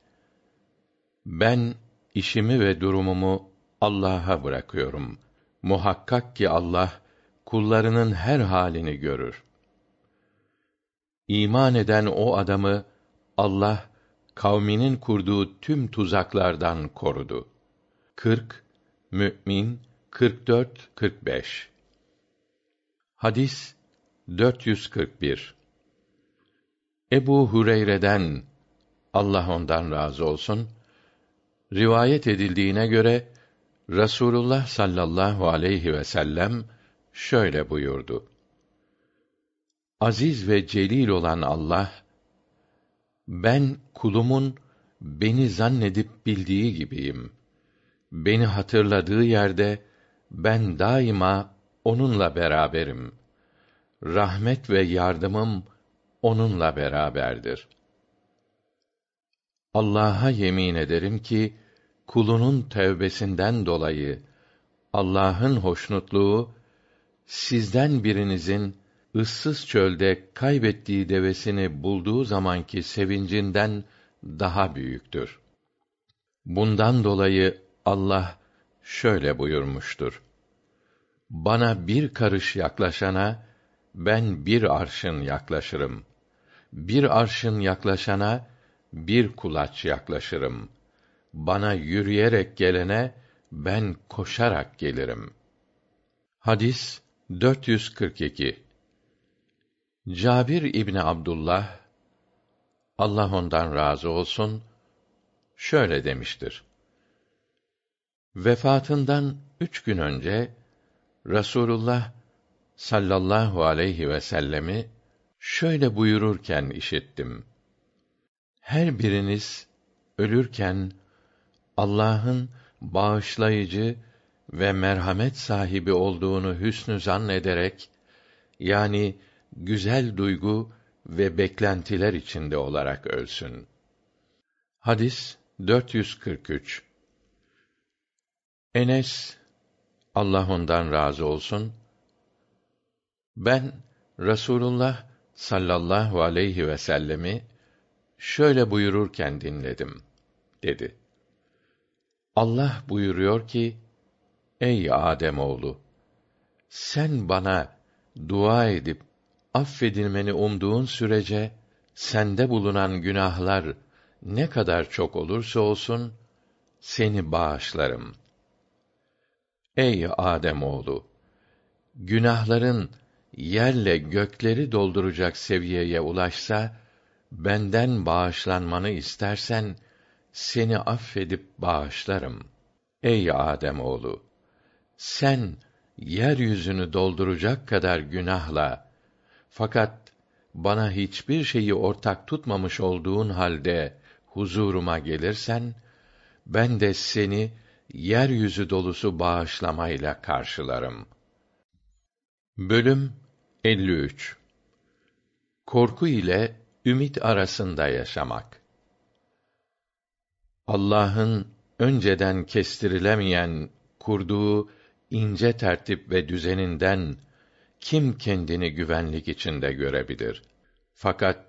ben işimi ve durumumu Allah'a bırakıyorum. Muhakkak ki Allah kullarının her halini görür. İman eden o adamı Allah kavminin kurduğu tüm tuzaklardan korudu. 40 Mü'min 44 45 Hadis 441 Ebu Hureyre'den Allah ondan razı olsun rivayet edildiğine göre Rasulullah sallallahu aleyhi ve sellem şöyle buyurdu. Aziz ve celil olan Allah ben kulumun beni zannedip bildiği gibiyim. Beni hatırladığı yerde ben daima onunla beraberim. Rahmet ve yardımım onunla beraberdir. Allah'a yemin ederim ki kulunun tevbesinden dolayı Allah'ın hoşnutluğu sizden birinizin ıssız çölde kaybettiği devesini bulduğu zamanki sevincinden daha büyüktür. Bundan dolayı Allah şöyle buyurmuştur. Bana bir karış yaklaşana ben bir arşın yaklaşırım. Bir arşın yaklaşana bir kulaç yaklaşırım. Bana yürüyerek gelene ben koşarak gelirim. Hadis 442 Cabir İbni Abdullah Allah ondan razı olsun şöyle demiştir. Vefatından üç gün önce Rasulullah sallallahu aleyhi ve sellemi şöyle buyururken işittim. Her biriniz ölürken Allah'ın bağışlayıcı ve merhamet sahibi olduğunu hüsnü zannederek yani güzel duygu ve beklentiler içinde olarak ölsün. Hadis 443 Enes Allah ondan razı olsun ben Rasulullah sallallahu aleyhi ve sellemi şöyle buyururken dinledim dedi. Allah buyuruyor ki: Ey Adem oğlu, sen bana dua edip affedilmeni umduğun sürece sende bulunan günahlar ne kadar çok olursa olsun seni bağışlarım. Ey Adem oğlu, günahların yerle gökleri dolduracak seviyeye ulaşsa benden bağışlanmanı istersen seni affedip bağışlarım. Ey Adem oğlu, sen yeryüzünü dolduracak kadar günahla fakat bana hiçbir şeyi ortak tutmamış olduğun halde huzuruma gelirsen ben de seni yeryüzü dolusu bağışlamayla karşılarım. Bölüm 53 Korku ile ümit arasında yaşamak. Allah'ın önceden kestirilemeyen kurduğu ince tertip ve düzeninden kim kendini güvenlik içinde görebilir? Fakat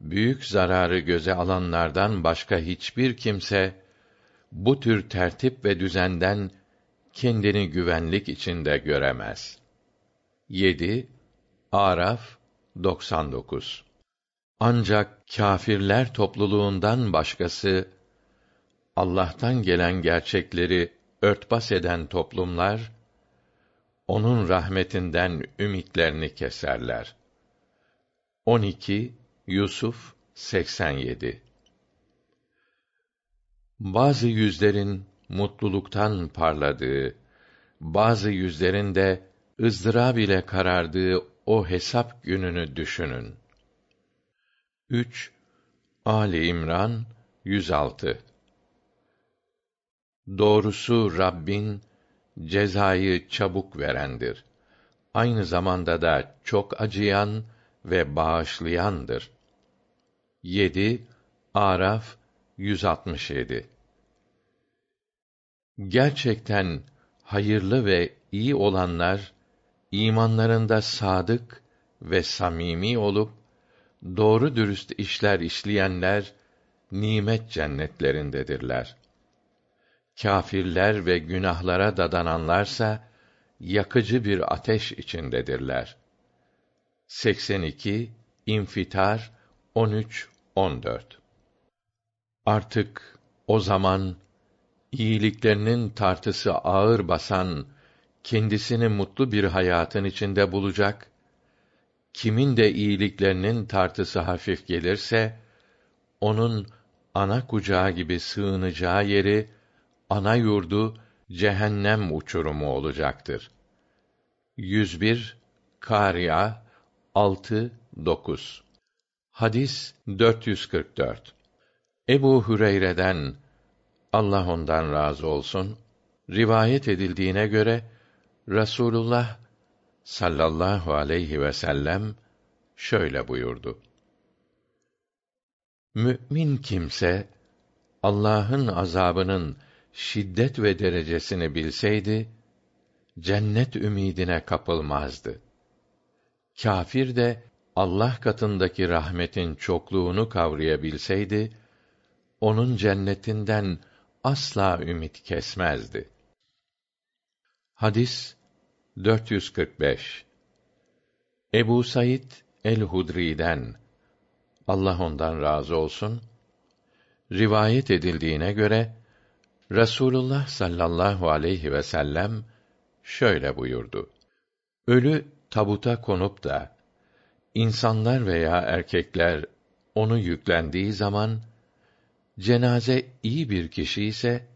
büyük zararı göze alanlardan başka hiçbir kimse bu tür tertip ve düzenden kendini güvenlik içinde göremez. 7 Araf 99 Ancak kâfirler topluluğundan başkası Allah'tan gelen gerçekleri örtbas eden toplumlar onun rahmetinden ümitlerini keserler. 12 Yusuf 87 Bazı yüzlerin mutluluktan parladığı, bazı yüzlerin de ızdırab ile karardığı o hesap gününü düşünün. 3 Ali İmran 106 Doğrusu Rabbin cezayı çabuk verendir. Aynı zamanda da çok acıyan ve bağışlayandır. 7 Araf 167 Gerçekten hayırlı ve iyi olanlar imanlarında sadık ve samimi olup doğru dürüst işler işleyenler nimet cennetlerindedirler. Kâfirler ve günahlara dadananlarsa yakıcı bir ateş içindedirler. 82 İnfitar 13 14 Artık o zaman iyiliklerinin tartısı ağır basan kendisini mutlu bir hayatın içinde bulacak. Kimin de iyiliklerinin tartısı hafif gelirse onun ana kucağı gibi sığınacağı yeri ana yurdu cehennem uçurumu olacaktır. 101 Kariya 6 9 Hadis 444 Ebu Hüreyre'den Allah ondan razı olsun rivayet edildiğine göre Rasulullah sallallahu aleyhi ve sellem şöyle buyurdu. Mü'min kimse Allah'ın azabının şiddet ve derecesini bilseydi cennet ümidine kapılmazdı. Kafir de Allah katındaki rahmetin çokluğunu kavrayabilseydi onun cennetinden asla ümit kesmezdi. Hadis 445 Ebu Said el-Hudri'den Allah ondan razı olsun rivayet edildiğine göre Rasulullah sallallahu aleyhi ve sellem şöyle buyurdu. Ölü tabuta konup da insanlar veya erkekler onu yüklendiği zaman cenaze iyi bir kişi ise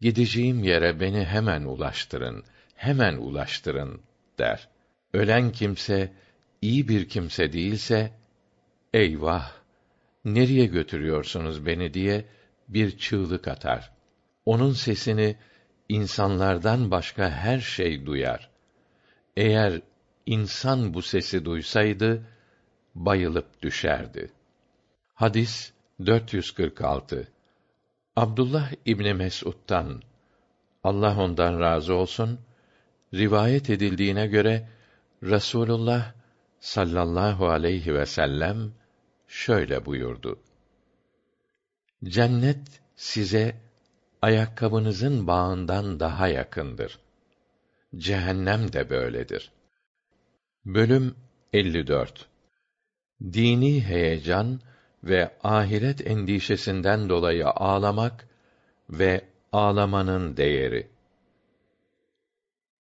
gideceğim yere beni hemen ulaştırın, hemen ulaştırın der. Ölen kimse iyi bir kimse değilse eyvah nereye götürüyorsunuz beni diye bir çığlık atar. Onun sesini insanlardan başka her şey duyar. Eğer insan bu sesi duysaydı bayılıp düşerdi. Hadis 446 Abdullah İbni Mes'ud'dan Allah ondan razı olsun rivayet edildiğine göre Rasulullah sallallahu aleyhi ve sellem şöyle buyurdu. Cennet size ayakkabınızın bağından daha yakındır. Cehennem de böyledir. Bölüm 54 Dini heyecan ve ahiret endişesinden dolayı ağlamak ve ağlamanın değeri.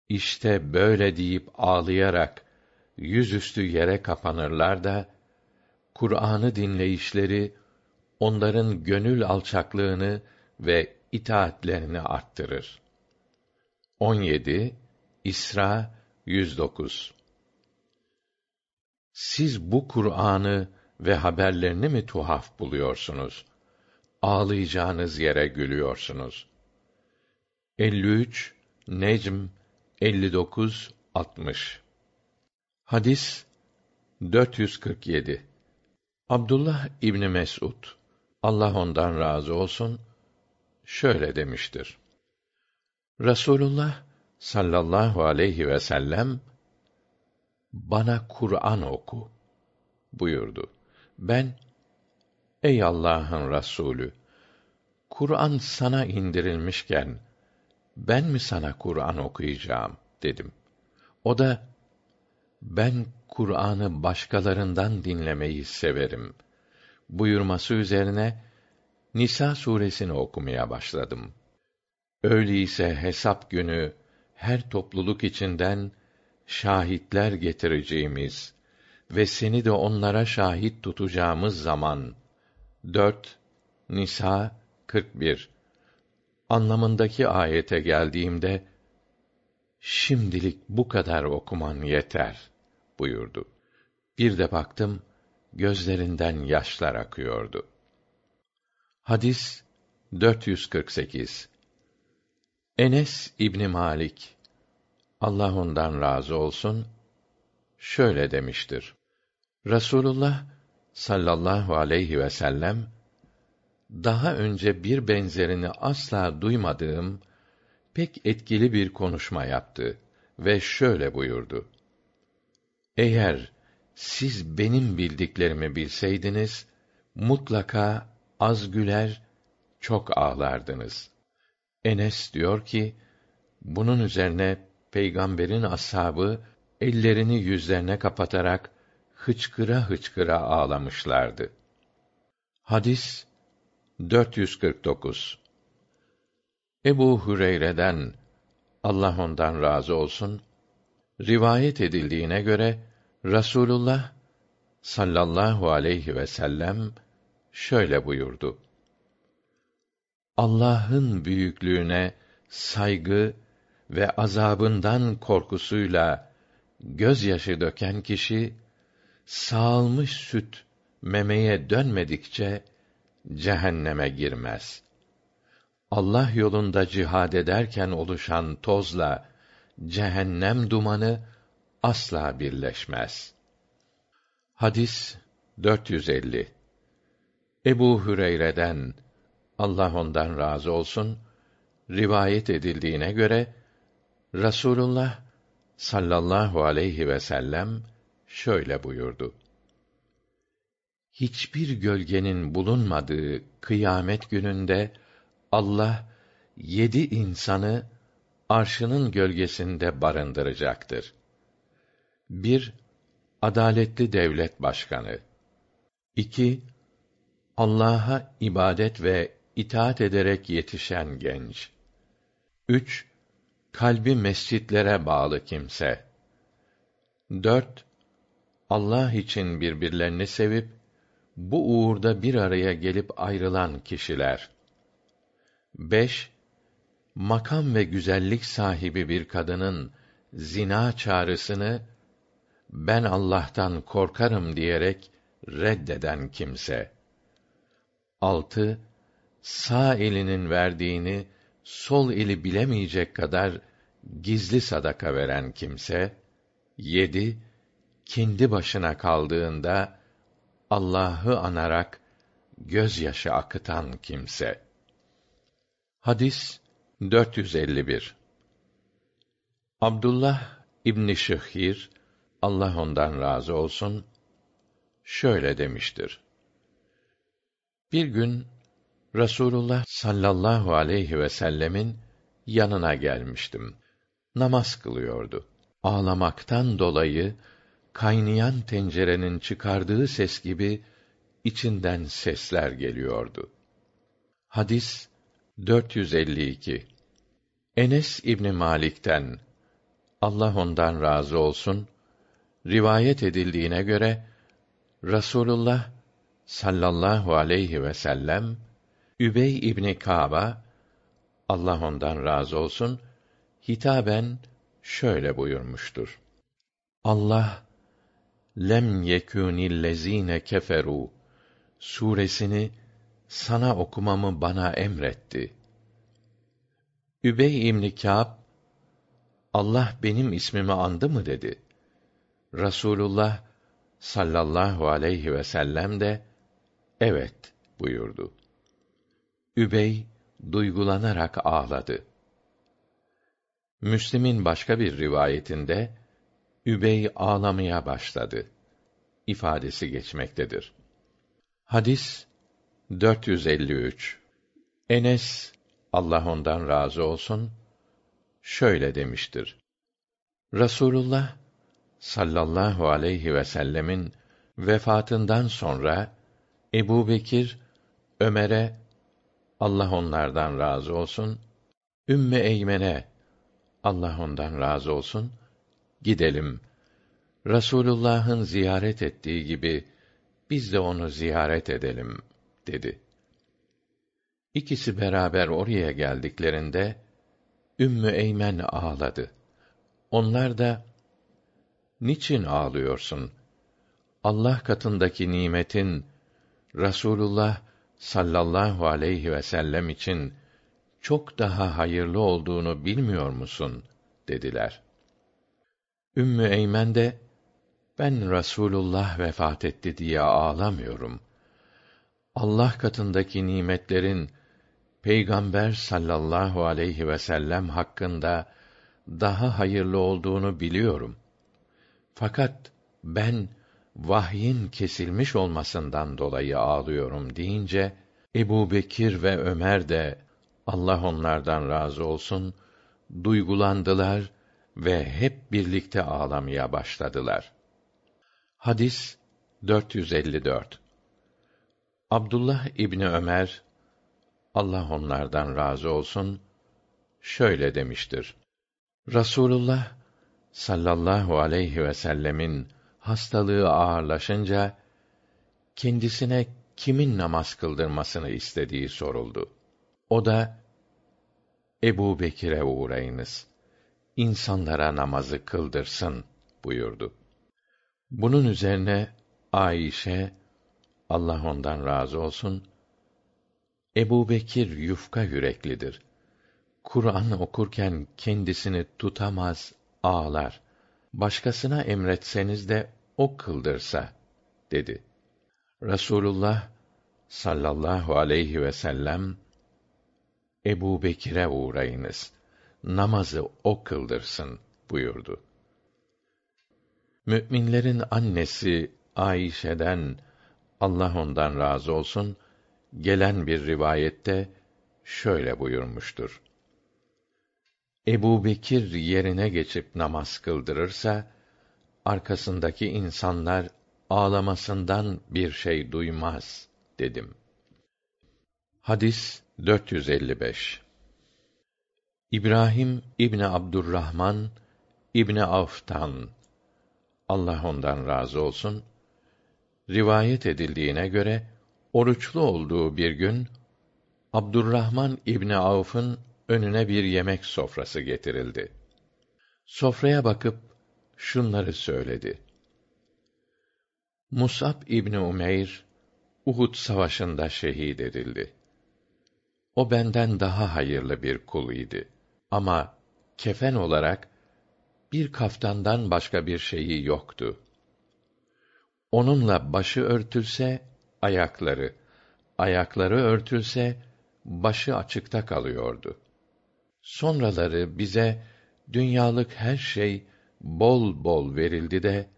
İşte böyle deyip ağlayarak yüzüstü yere kapanırlar da Kur'an'ı dinleyişleri onların gönül alçaklığını ve itaatlerini arttırır. 17 İsra 109 Siz bu Kur'an'ı ve haberlerini mi tuhaf buluyorsunuz? Ağlayacağınız yere gülüyorsunuz. 53 Necm 59 60 Hadis 447 Abdullah İbni Mes'ud Allah ondan razı olsun şöyle demiştir. Rasulullah sallallahu aleyhi ve sellem bana Kur'an oku buyurdu. Ben ey Allah'ın Resulü Kur'an sana indirilmişken ben mi sana Kur'an okuyacağım dedim. O da ben Kur'an'ı başkalarından dinlemeyi severim buyurması üzerine Nisa suresini okumaya başladım. Öyleyse hesap günü her topluluk içinden şahitler getireceğimiz ve seni de onlara şahit tutacağımız zaman 4 Nisa 41 anlamındaki ayete geldiğimde şimdilik bu kadar okuman yeter buyurdu. Bir de baktım gözlerinden yaşlar akıyordu. Hadis 448 Enes İbni Malik Allah ondan razı olsun şöyle demiştir. Rasulullah sallallahu aleyhi ve sellem daha önce bir benzerini asla duymadığım pek etkili bir konuşma yaptı ve şöyle buyurdu. Eğer siz benim bildiklerimi bilseydiniz, mutlaka az güler, çok ağlardınız. Enes diyor ki, bunun üzerine peygamberin ashabı ellerini yüzlerine kapatarak hıçkıra hıçkıra ağlamışlardı. Hadis 449 Ebu Hüreyre'den Allah ondan razı olsun rivayet edildiğine göre Rasulullah sallallahu aleyhi ve sellem şöyle buyurdu. Allah'ın büyüklüğüne saygı ve azabından korkusuyla gözyaşı döken kişi sağılmış süt memeye dönmedikçe cehenneme girmez. Allah yolunda cihad ederken oluşan tozla cehennem dumanı asla birleşmez. Hadis 450 Ebu Hüreyre'den Allah ondan razı olsun rivayet edildiğine göre Rasulullah sallallahu aleyhi ve sellem şöyle buyurdu. Hiçbir gölgenin bulunmadığı kıyamet gününde Allah yedi insanı arşının gölgesinde barındıracaktır. Bir, adaletli devlet başkanı. İki, Allah'a ibadet ve itaat ederek yetişen genç. Üç, kalbi mescitlere bağlı kimse. Dört, Allah için birbirlerini sevip bu uğurda bir araya gelip ayrılan kişiler. 5. Makam ve güzellik sahibi bir kadının zina çağrısını ben Allah'tan korkarım diyerek reddeden kimse. 6. Sağ elinin verdiğini sol eli bilemeyecek kadar gizli sadaka veren kimse. 7. Kendi başına kaldığında Allah'ı anarak gözyaşı akıtan kimse. Hadis 451 Abdullah İbni Şıhhir Allah ondan razı olsun şöyle demiştir. Bir gün Rasulullah sallallahu aleyhi ve sellemin yanına gelmiştim. Namaz kılıyordu. Ağlamaktan dolayı kaynayan tencerenin çıkardığı ses gibi içinden sesler geliyordu. Hadis 452 Enes İbni Malik'ten Allah ondan razı olsun rivayet edildiğine göre Rasulullah sallallahu aleyhi ve sellem Übey İbni Kâb'a Allah ondan razı olsun hitaben şöyle buyurmuştur. Allah lem yekûnillezîne keferû suresini sana okumamı bana emretti. Übey İbn Kâb Allah benim ismimi andı mı dedi. Rasulullah sallallahu aleyhi ve sellem de evet buyurdu. Übey duygulanarak ağladı. Müslim'in başka bir rivayetinde Übey ağlamaya başladı ifadesi geçmektedir. Hadis 453 Enes Allah ondan razı olsun şöyle demiştir. Rasulullah sallallahu aleyhi ve sellemin vefatından sonra Ebu Bekir Ömer'e Allah onlardan razı olsun Ümmü Eymen'e Allah ondan razı olsun gidelim. Rasulullah'ın ziyaret ettiği gibi biz de onu ziyaret edelim dedi. İkisi beraber oraya geldiklerinde Ümmü Eymen ağladı. Onlar da Niçin ağlıyorsun? Allah katındaki nimetin Rasulullah sallallahu aleyhi ve sellem için çok daha hayırlı olduğunu bilmiyor musun? dediler. Ümmü Eymen de ben Rasulullah vefat etti diye ağlamıyorum. Allah katındaki nimetlerin Peygamber sallallahu aleyhi ve sellem hakkında daha hayırlı olduğunu biliyorum. Fakat ben vahyin kesilmiş olmasından dolayı ağlıyorum deyince Ebu Bekir ve Ömer de Allah onlardan razı olsun duygulandılar ve hep birlikte ağlamaya başladılar. Hadis 454 Abdullah İbni Ömer Allah onlardan razı olsun şöyle demiştir. Rasulullah sallallahu aleyhi ve sellemin hastalığı ağırlaşınca kendisine kimin namaz kıldırmasını istediği soruldu. O da Ebu Bekir'e uğrayınız. İnsanlara namazı kıldırsın buyurdu. Bunun üzerine Ayşe Allah ondan razı olsun Ebu Bekir yufka yüreklidir. Kur'an okurken kendisini tutamaz, ağlar. Başkasına emretseniz de o kıldırsa dedi. Rasulullah sallallahu aleyhi ve sellem Ebu Bekir'e uğrayınız. Namazı o kıldırsın buyurdu. Mü'minlerin annesi Ayşe'den Allah ondan razı olsun gelen bir rivayette şöyle buyurmuştur. Ebu Bekir yerine geçip namaz kıldırırsa, arkasındaki insanlar ağlamasından bir şey duymaz dedim. Hadis 455 İbrahim İbni Abdurrahman İbni Avf'tan Allah ondan razı olsun rivayet edildiğine göre oruçlu olduğu bir gün Abdurrahman İbni Avf'ın önüne bir yemek sofrası getirildi. Sofraya bakıp şunları söyledi. Musab İbni Umeyr Uhud savaşında şehit edildi. O benden daha hayırlı bir kul idi. Ama kefen olarak bir kaftandan başka bir şeyi yoktu. Onunla başı örtülse ayakları, ayakları örtülse başı açıkta kalıyordu. Sonraları bize dünyalık her şey bol bol verildi de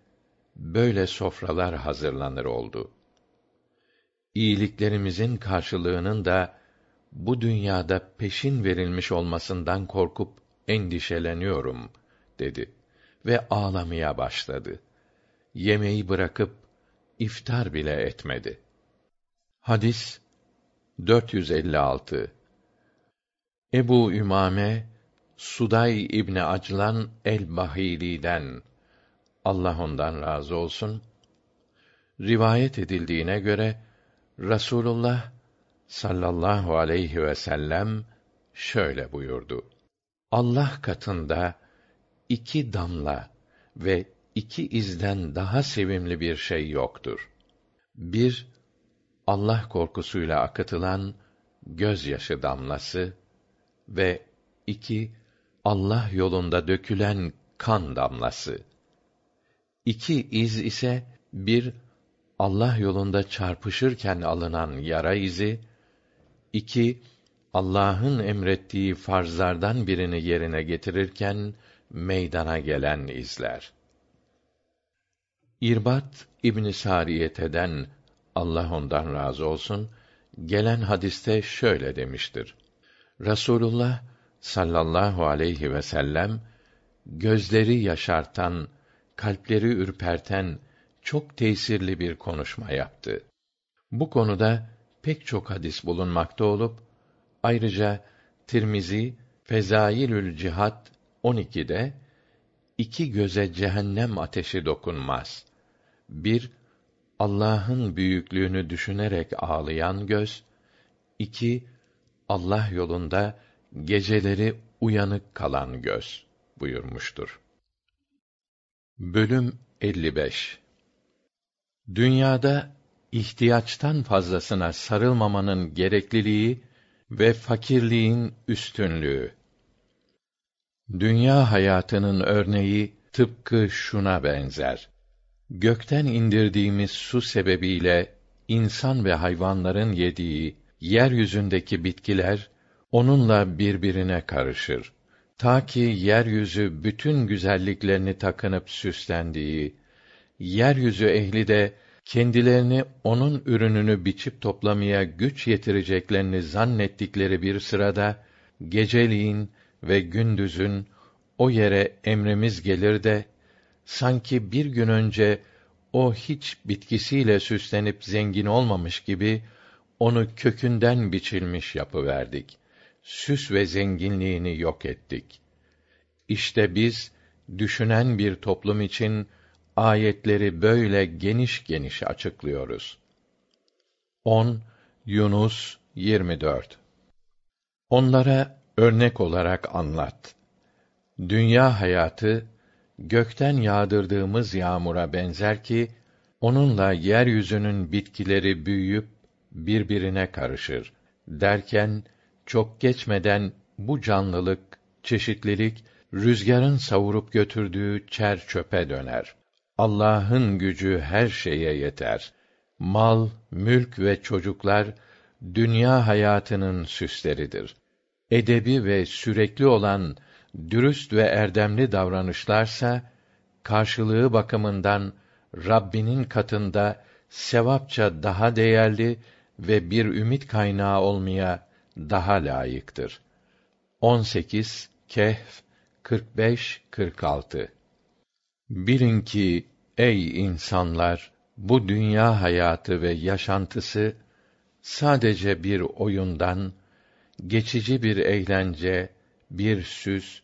böyle sofralar hazırlanır oldu. İyiliklerimizin karşılığının da bu dünyada peşin verilmiş olmasından korkup endişeleniyorum dedi ve ağlamaya başladı. Yemeği bırakıp iftar bile etmedi. Hadis 456 Ebu Ümame Suday İbni Aclan el-Bahili'den Allah ondan razı olsun rivayet edildiğine göre Rasulullah sallallahu aleyhi ve sellem şöyle buyurdu. Allah katında iki damla ve iki izden daha sevimli bir şey yoktur. Bir, Allah korkusuyla akıtılan gözyaşı damlası ve iki Allah yolunda dökülen kan damlası. İki iz ise bir Allah yolunda çarpışırken alınan yara izi, iki Allah'ın emrettiği farzlardan birini yerine getirirken meydana gelen izler. İrbat İbn Sariyete'den Allah ondan razı olsun gelen hadiste şöyle demiştir. Rasulullah sallallahu aleyhi ve sellem gözleri yaşartan, kalpleri ürperten çok tesirli bir konuşma yaptı. Bu konuda pek çok hadis bulunmakta olup ayrıca Tirmizi Fezailül Cihat 12'de iki göze cehennem ateşi dokunmaz. Bir Allah'ın büyüklüğünü düşünerek ağlayan göz, iki Allah yolunda geceleri uyanık kalan göz buyurmuştur. Bölüm 55 Dünyada ihtiyaçtan fazlasına sarılmamanın gerekliliği ve fakirliğin üstünlüğü. Dünya hayatının örneği tıpkı şuna benzer. Gökten indirdiğimiz su sebebiyle insan ve hayvanların yediği yeryüzündeki bitkiler onunla birbirine karışır. Ta ki yeryüzü bütün güzelliklerini takınıp süslendiği, yeryüzü ehli de kendilerini onun ürününü biçip toplamaya güç yetireceklerini zannettikleri bir sırada geceliğin ve gündüzün o yere emrimiz gelir de sanki bir gün önce o hiç bitkisiyle süslenip zengin olmamış gibi onu kökünden biçilmiş yapıverdik. Süs ve zenginliğini yok ettik. İşte biz düşünen bir toplum için ayetleri böyle geniş geniş açıklıyoruz. 10 Yunus 24 Onlara örnek olarak anlat. Dünya hayatı gökten yağdırdığımız yağmura benzer ki onunla yeryüzünün bitkileri büyüyüp birbirine karışır derken çok geçmeden bu canlılık, çeşitlilik rüzgarın savurup götürdüğü çer çöpe döner. Allah'ın gücü her şeye yeter. Mal, mülk ve çocuklar dünya hayatının süsleridir. Edebi ve sürekli olan dürüst ve erdemli davranışlarsa karşılığı bakımından Rabbinin katında sevapça daha değerli ve bir ümit kaynağı olmaya daha layıktır. 18 Kehf 45 46 Bilin ki ey insanlar bu dünya hayatı ve yaşantısı sadece bir oyundan, geçici bir eğlence, bir süs,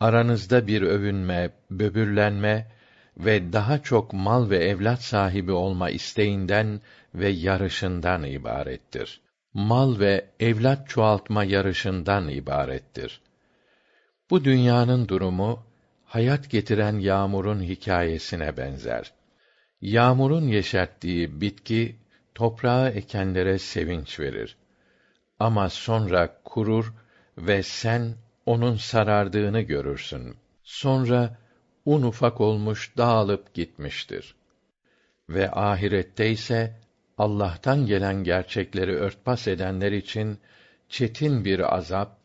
aranızda bir övünme, böbürlenme ve daha çok mal ve evlat sahibi olma isteğinden ve yarışından ibarettir. Mal ve evlat çoğaltma yarışından ibarettir. Bu dünyanın durumu hayat getiren yağmurun hikayesine benzer. Yağmurun yeşerttiği bitki toprağa ekenlere sevinç verir. Ama sonra kurur ve sen onun sarardığını görürsün. Sonra un ufak olmuş dağılıp gitmiştir. Ve ahirette ise Allah'tan gelen gerçekleri örtbas edenler için çetin bir azap,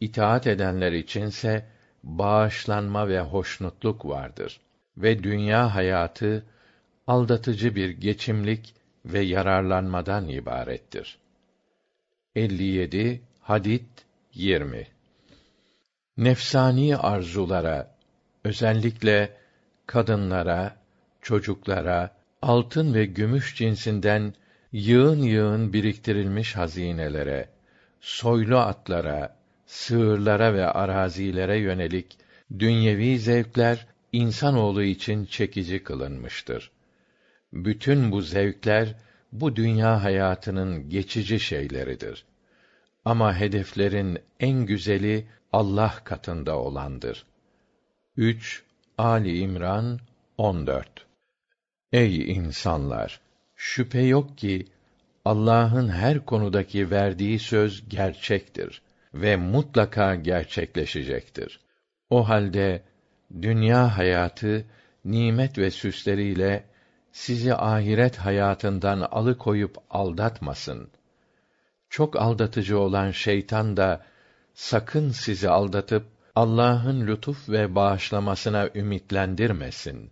itaat edenler içinse bağışlanma ve hoşnutluk vardır ve dünya hayatı aldatıcı bir geçimlik ve yararlanmadan ibarettir. 57 Hadid 20 Nefsani arzulara, özellikle kadınlara, çocuklara, altın ve gümüş cinsinden yığın yığın biriktirilmiş hazinelere, soylu atlara, sığırlara ve arazilere yönelik dünyevi zevkler insanoğlu için çekici kılınmıştır. Bütün bu zevkler bu dünya hayatının geçici şeyleridir. Ama hedeflerin en güzeli Allah katında olandır. 3 Ali İmran 14 Ey insanlar! Şüphe yok ki Allah'ın her konudaki verdiği söz gerçektir ve mutlaka gerçekleşecektir. O halde dünya hayatı nimet ve süsleriyle sizi ahiret hayatından alıkoyup aldatmasın. Çok aldatıcı olan şeytan da sakın sizi aldatıp Allah'ın lütuf ve bağışlamasına ümitlendirmesin.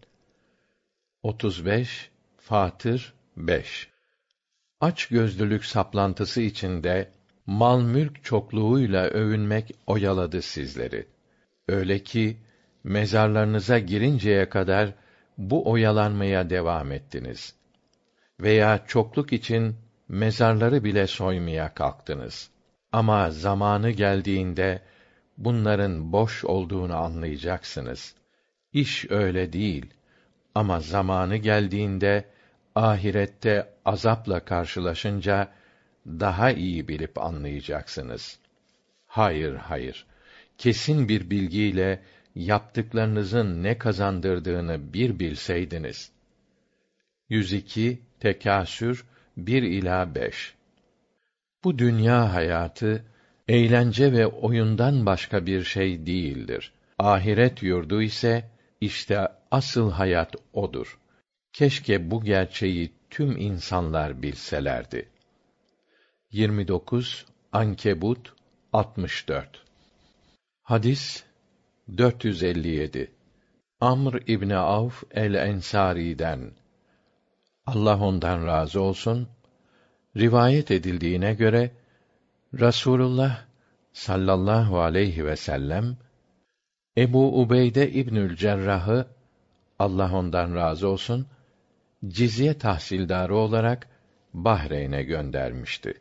35 Fatır 5 Aç gözlülük saplantısı içinde mal mülk çokluğuyla övünmek oyaladı sizleri. Öyle ki mezarlarınıza girinceye kadar bu oyalanmaya devam ettiniz. Veya çokluk için mezarları bile soymaya kalktınız. Ama zamanı geldiğinde bunların boş olduğunu anlayacaksınız. İş öyle değil. Ama zamanı geldiğinde ahirette azapla karşılaşınca daha iyi bilip anlayacaksınız. Hayır, hayır. Kesin bir bilgiyle yaptıklarınızın ne kazandırdığını bir bilseydiniz. 102 Tekasür 1 ila 5 Bu dünya hayatı eğlence ve oyundan başka bir şey değildir. Ahiret yurdu ise işte asıl hayat odur. Keşke bu gerçeği tüm insanlar bilselerdi. 29 Ankebut 64 Hadis 457 Amr İbni Avf el-Ensari'den Allah ondan razı olsun rivayet edildiğine göre Rasulullah sallallahu aleyhi ve sellem Ebu Ubeyde İbnül Cerrah'ı Allah ondan razı olsun cizye tahsildarı olarak Bahreyn'e göndermişti.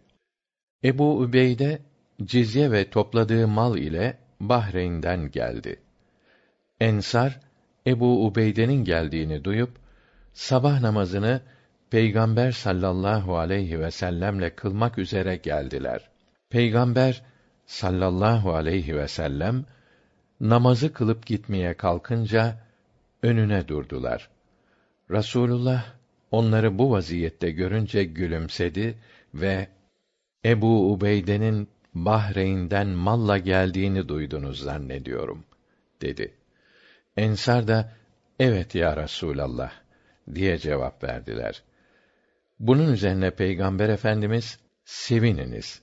Ebu Übeyde cizye ve topladığı mal ile Bahreyn'den geldi. Ensar Ebu Ubeyde'nin geldiğini duyup sabah namazını Peygamber sallallahu aleyhi ve sellemle kılmak üzere geldiler. Peygamber sallallahu aleyhi ve sellem namazı kılıp gitmeye kalkınca önüne durdular. Rasulullah onları bu vaziyette görünce gülümsedi ve Ebu Ubeyde'nin Bahreyn'den malla geldiğini duydunuz zannediyorum dedi. Ensar da evet ya Resulallah diye cevap verdiler. Bunun üzerine Peygamber Efendimiz sevininiz.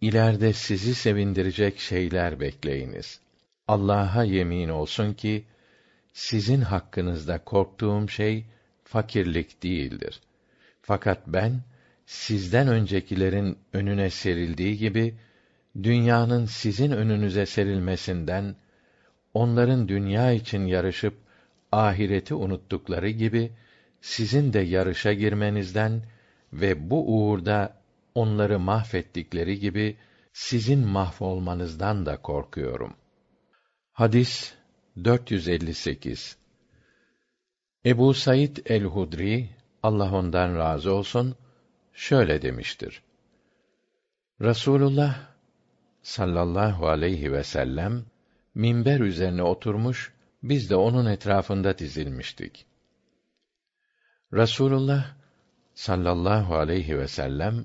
İleride sizi sevindirecek şeyler bekleyiniz. Allah'a yemin olsun ki sizin hakkınızda korktuğum şey fakirlik değildir. Fakat ben sizden öncekilerin önüne serildiği gibi dünyanın sizin önünüze serilmesinden onların dünya için yarışıp ahireti unuttukları gibi sizin de yarışa girmenizden ve bu uğurda onları mahvettikleri gibi sizin mahvolmanızdan da korkuyorum. Hadis 458 Ebu Said el-Hudri Allah ondan razı olsun şöyle demiştir. Rasulullah sallallahu aleyhi ve sellem minber üzerine oturmuş, biz de onun etrafında dizilmiştik. Rasulullah sallallahu aleyhi ve sellem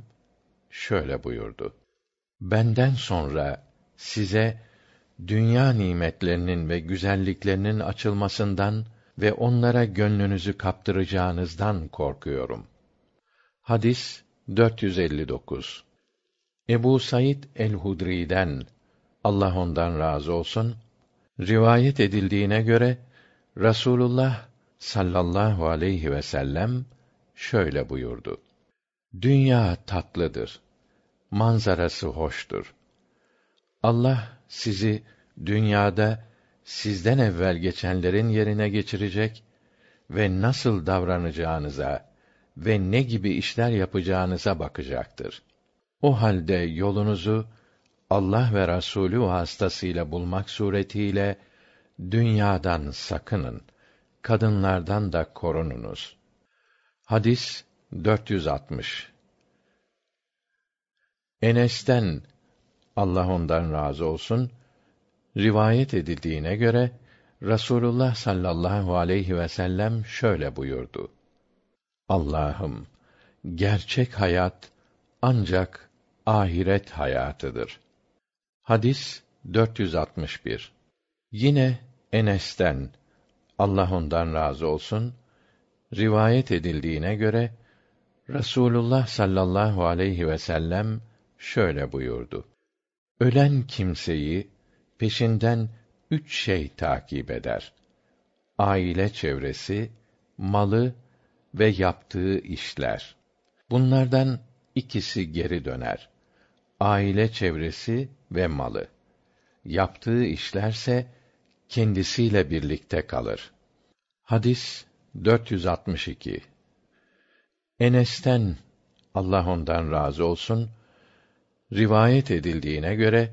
şöyle buyurdu. Benden sonra size dünya nimetlerinin ve güzelliklerinin açılmasından ve onlara gönlünüzü kaptıracağınızdan korkuyorum. Hadis 459 Ebu Said el-Hudri'den Allah ondan razı olsun rivayet edildiğine göre Rasulullah sallallahu aleyhi ve sellem şöyle buyurdu. Dünya tatlıdır. Manzarası hoştur. Allah sizi dünyada sizden evvel geçenlerin yerine geçirecek ve nasıl davranacağınıza ve ne gibi işler yapacağınıza bakacaktır. O halde yolunuzu Allah ve Rasulü vasıtasıyla bulmak suretiyle dünyadan sakının, kadınlardan da korununuz. Hadis 460 Enes'ten Allah ondan razı olsun rivayet edildiğine göre Rasulullah sallallahu aleyhi ve sellem şöyle buyurdu. Allah'ım gerçek hayat ancak ahiret hayatıdır. Hadis 461. Yine Enes'ten Allah ondan razı olsun rivayet edildiğine göre Rasulullah sallallahu aleyhi ve sellem şöyle buyurdu. Ölen kimseyi peşinden üç şey takip eder. Aile çevresi, malı ve yaptığı işler. Bunlardan ikisi geri döner. Aile çevresi ve malı. Yaptığı işlerse kendisiyle birlikte kalır. Hadis 462 Enes'ten Allah ondan razı olsun rivayet edildiğine göre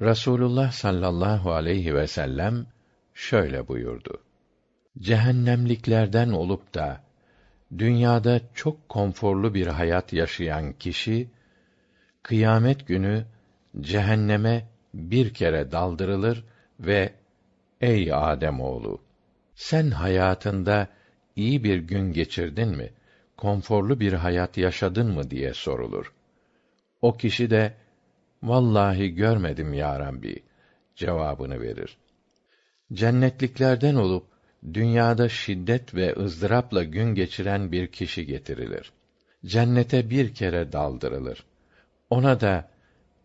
Rasulullah sallallahu aleyhi ve sellem şöyle buyurdu. Cehennemliklerden olup da dünyada çok konforlu bir hayat yaşayan kişi kıyamet günü cehenneme bir kere daldırılır ve ey Adem oğlu sen hayatında iyi bir gün geçirdin mi? Konforlu bir hayat yaşadın mı diye sorulur. O kişi de vallahi görmedim ya Rabbi cevabını verir. Cennetliklerden olup dünyada şiddet ve ızdırapla gün geçiren bir kişi getirilir. Cennete bir kere daldırılır. Ona da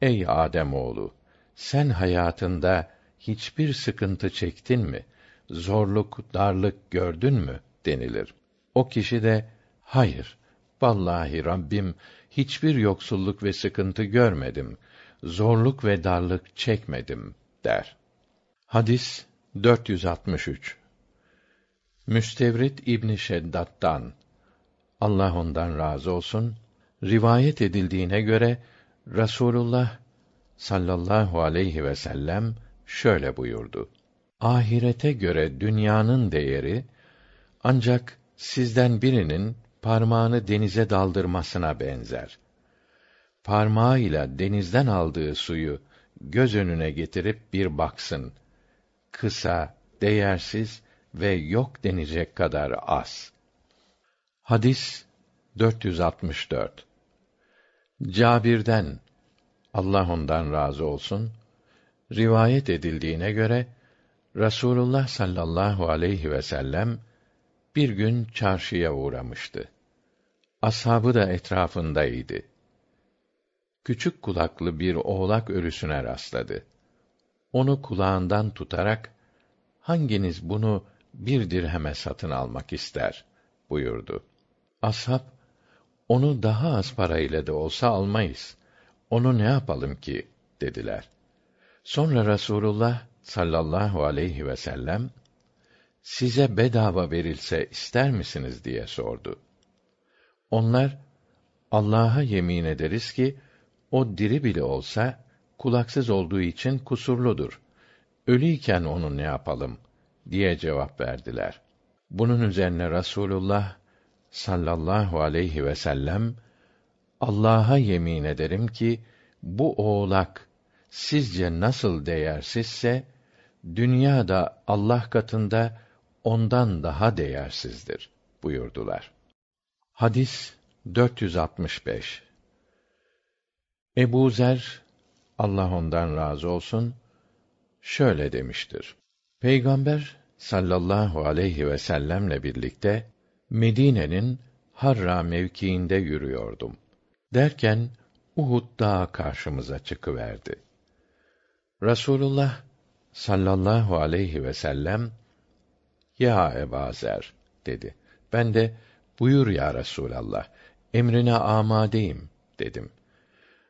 ey Adem oğlu sen hayatında hiçbir sıkıntı çektin mi? Zorluk, darlık gördün mü? denilir. O kişi de hayır. Vallahi Rabbim hiçbir yoksulluk ve sıkıntı görmedim. Zorluk ve darlık çekmedim der. Hadis 463 Müstevrit İbn Şeddat'tan Allah ondan razı olsun rivayet edildiğine göre Rasulullah sallallahu aleyhi ve sellem şöyle buyurdu. Ahirete göre dünyanın değeri ancak sizden birinin parmağını denize daldırmasına benzer. Parmağıyla denizden aldığı suyu göz önüne getirip bir baksın. Kısa, değersiz ve yok denecek kadar az. Hadis 464 Cabir'den Allah ondan razı olsun rivayet edildiğine göre Rasulullah sallallahu aleyhi ve sellem bir gün çarşıya uğramıştı. Ashabı da etrafındaydı. Küçük kulaklı bir oğlak ölüsüne rastladı. Onu kulağından tutarak hanginiz bunu bir dirheme satın almak ister buyurdu. Ashab onu daha az parayla da olsa almayız. Onu ne yapalım ki dediler. Sonra Rasulullah sallallahu aleyhi ve sellem size bedava verilse ister misiniz diye sordu. Onlar Allah'a yemin ederiz ki o diri bile olsa kulaksız olduğu için kusurludur. Ölüyken onu ne yapalım diye cevap verdiler. Bunun üzerine Rasulullah sallallahu aleyhi ve sellem Allah'a yemin ederim ki bu oğlak sizce nasıl değersizse dünyada Allah katında ondan daha değersizdir buyurdular. Hadis 465 Ebu Zer Allah ondan razı olsun şöyle demiştir. Peygamber sallallahu aleyhi ve sellemle birlikte Medine'nin Harra mevkiinde yürüyordum. Derken Uhud dağı karşımıza çıkıverdi. Rasulullah sallallahu aleyhi ve sellem ya Ebazer dedi. Ben de buyur ya Resulallah emrine amadeyim dedim.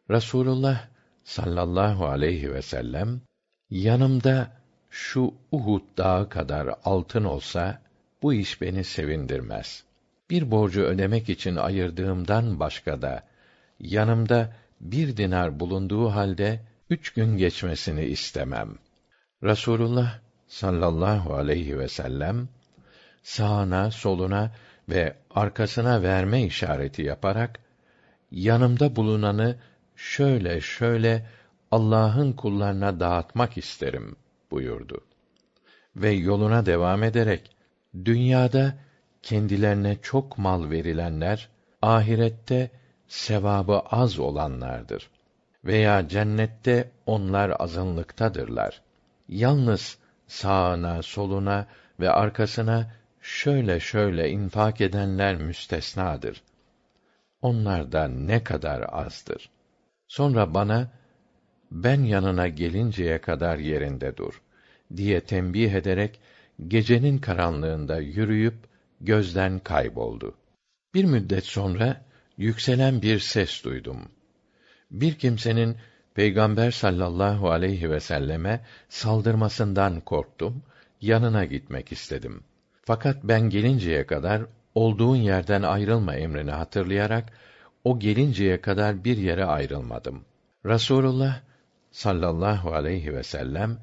Rasulullah sallallahu aleyhi ve sellem yanımda şu Uhud dağı kadar altın olsa bu iş beni sevindirmez. Bir borcu ödemek için ayırdığımdan başka da yanımda bir dinar bulunduğu halde üç gün geçmesini istemem. Rasulullah sallallahu aleyhi ve sellem sağına, soluna ve arkasına verme işareti yaparak yanımda bulunanı şöyle şöyle Allah'ın kullarına dağıtmak isterim buyurdu. Ve yoluna devam ederek dünyada kendilerine çok mal verilenler ahirette sevabı az olanlardır veya cennette onlar azınlıktadırlar. Yalnız sağına, soluna ve arkasına şöyle şöyle infak edenler müstesnadır. Onlar da ne kadar azdır. Sonra bana ben yanına gelinceye kadar yerinde dur diye tembih ederek gecenin karanlığında yürüyüp gözden kayboldu. Bir müddet sonra yükselen bir ses duydum. Bir kimsenin Peygamber sallallahu aleyhi ve selleme saldırmasından korktum, yanına gitmek istedim. Fakat ben gelinceye kadar olduğun yerden ayrılma emrini hatırlayarak o gelinceye kadar bir yere ayrılmadım. Rasulullah sallallahu aleyhi ve sellem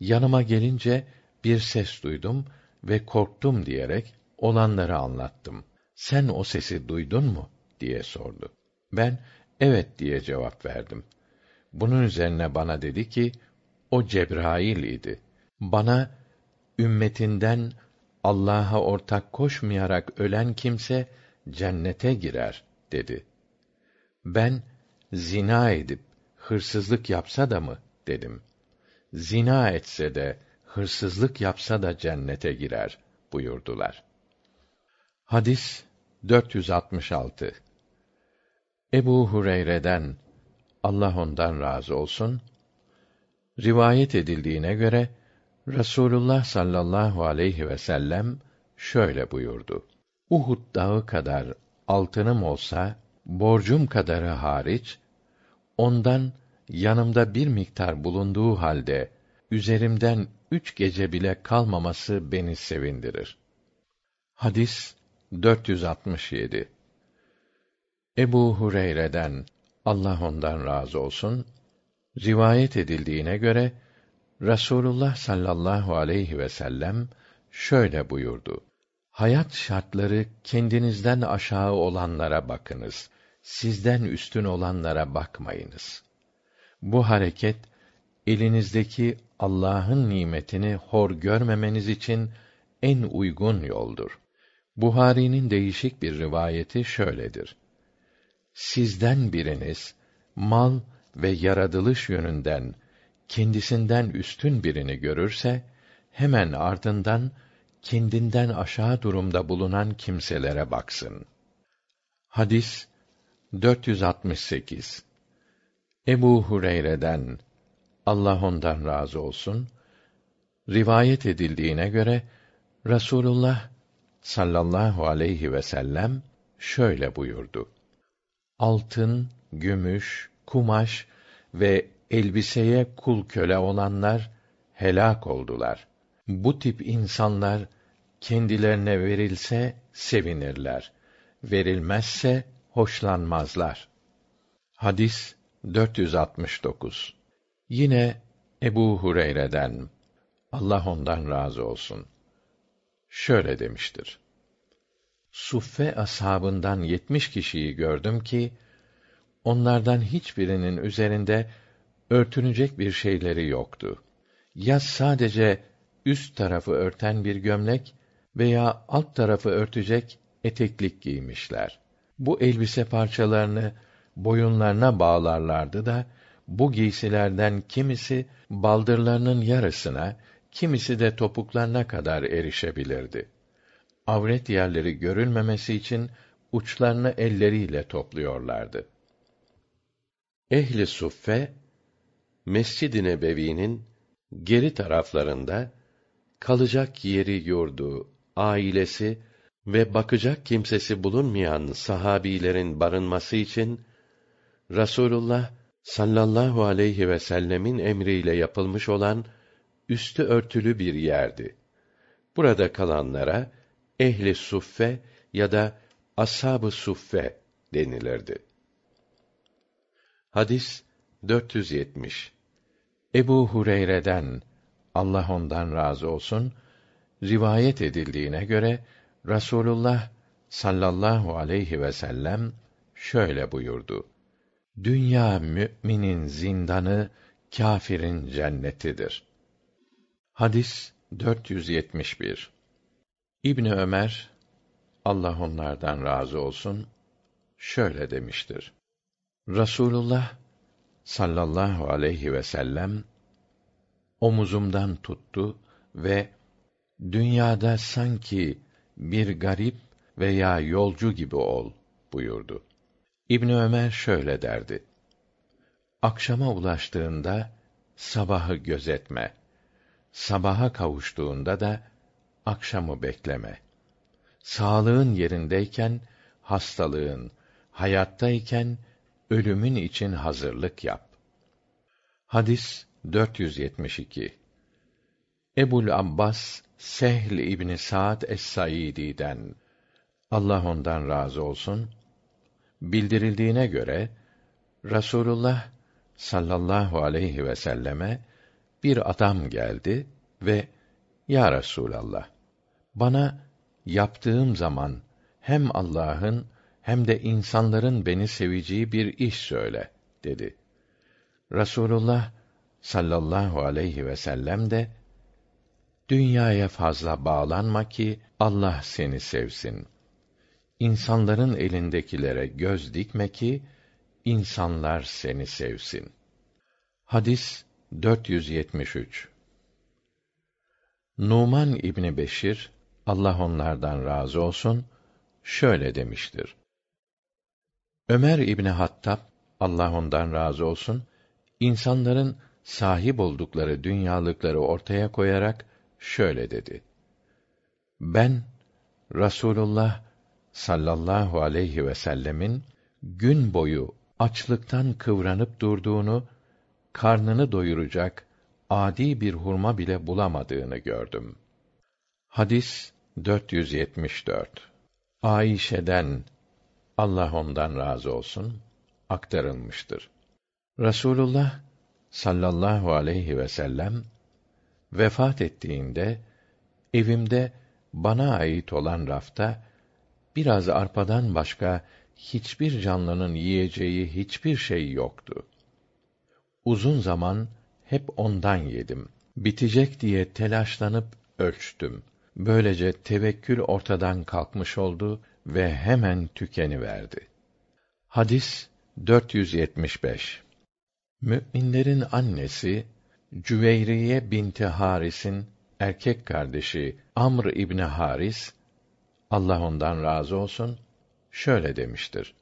yanıma gelince bir ses duydum ve korktum diyerek olanları anlattım. Sen o sesi duydun mu diye sordu. Ben evet diye cevap verdim. Bunun üzerine bana dedi ki o Cebrail idi. Bana ümmetinden Allah'a ortak koşmayarak ölen kimse cennete girer dedi. Ben zina edip hırsızlık yapsa da mı dedim. Zina etse de hırsızlık yapsa da cennete girer buyurdular. Hadis 466 Ebu Hureyre'den Allah ondan razı olsun rivayet edildiğine göre Rasulullah sallallahu aleyhi ve sellem şöyle buyurdu. Uhud dağı kadar altınım olsa, borcum kadarı hariç, ondan yanımda bir miktar bulunduğu halde, üzerimden üç gece bile kalmaması beni sevindirir. Hadis 467 Ebu Hureyre'den Allah ondan razı olsun rivayet edildiğine göre Rasulullah sallallahu aleyhi ve sellem şöyle buyurdu: Hayat şartları kendinizden aşağı olanlara bakınız. Sizden üstün olanlara bakmayınız. Bu hareket elinizdeki Allah'ın nimetini hor görmemeniz için en uygun yoldur. Buhari'nin değişik bir rivayeti şöyledir. Sizden biriniz mal ve yaratılış yönünden kendisinden üstün birini görürse hemen ardından kendinden aşağı durumda bulunan kimselere baksın. Hadis 468 Ebu Hureyre'den Allah ondan razı olsun rivayet edildiğine göre Rasulullah sallallahu aleyhi ve sellem şöyle buyurdu. Altın, gümüş, kumaş ve elbiseye kul köle olanlar helak oldular. Bu tip insanlar kendilerine verilse sevinirler. Verilmezse hoşlanmazlar. Hadis 469. Yine Ebu Hureyre'den Allah ondan razı olsun. Şöyle demiştir. Suffe ashabından yetmiş kişiyi gördüm ki onlardan hiçbirinin üzerinde örtünecek bir şeyleri yoktu. Ya sadece üst tarafı örten bir gömlek veya alt tarafı örtecek eteklik giymişler. Bu elbise parçalarını boyunlarına bağlarlardı da bu giysilerden kimisi baldırlarının yarısına, kimisi de topuklarına kadar erişebilirdi. Avret yerleri görülmemesi için uçlarını elleriyle topluyorlardı. Ehli suffe Mescid-i Nebevi'nin geri taraflarında kalacak yeri yurdu, ailesi ve bakacak kimsesi bulunmayan sahabilerin barınması için Rasulullah sallallahu aleyhi ve sellemin emriyle yapılmış olan üstü örtülü bir yerdi. Burada kalanlara ehli suffe ya da ashab-ı suffe denilirdi. Hadis 470 Ebu Hureyre'den Allah ondan razı olsun rivayet edildiğine göre Rasulullah sallallahu aleyhi ve sellem şöyle buyurdu. Dünya müminin zindanı, kâfirin cennetidir. Hadis 471. İbn Ömer Allah onlardan razı olsun şöyle demiştir. Rasulullah sallallahu aleyhi ve sellem omuzumdan tuttu ve dünyada sanki bir garip veya yolcu gibi ol buyurdu. İbn Ömer şöyle derdi: Akşama ulaştığında sabahı gözetme. Sabaha kavuştuğunda da akşamı bekleme. Sağlığın yerindeyken hastalığın, hayattayken ölümün için hazırlık yap. Hadis 472 Ebul Abbas Sehl İbni Sa'd es-Saidi'den Allah ondan razı olsun bildirildiğine göre Rasulullah sallallahu aleyhi ve selleme bir adam geldi ve Ya Resulallah bana yaptığım zaman hem Allah'ın hem de insanların beni seveceği bir iş söyle dedi. Rasulullah sallallahu aleyhi ve sellem de dünyaya fazla bağlanma ki Allah seni sevsin. İnsanların elindekilere göz dikme ki insanlar seni sevsin. Hadis 473 Numan İbni Beşir, Allah onlardan razı olsun, şöyle demiştir. Ömer İbni Hattab, Allah ondan razı olsun, insanların sahip oldukları dünyalıkları ortaya koyarak şöyle dedi. Ben Rasulullah sallallahu aleyhi ve sellemin gün boyu açlıktan kıvranıp durduğunu, karnını doyuracak adi bir hurma bile bulamadığını gördüm. Hadis 474. Ayşe'den Allah ondan razı olsun aktarılmıştır. Rasulullah sallallahu aleyhi ve sellem vefat ettiğinde evimde bana ait olan rafta biraz arpadan başka hiçbir canlının yiyeceği hiçbir şey yoktu. Uzun zaman hep ondan yedim. Bitecek diye telaşlanıp ölçtüm. Böylece tevekkül ortadan kalkmış oldu ve hemen tükeni verdi. Hadis 475. Müminlerin annesi Cüveyriye binti Haris'in erkek kardeşi Amr İbni Haris Allah ondan razı olsun şöyle demiştir.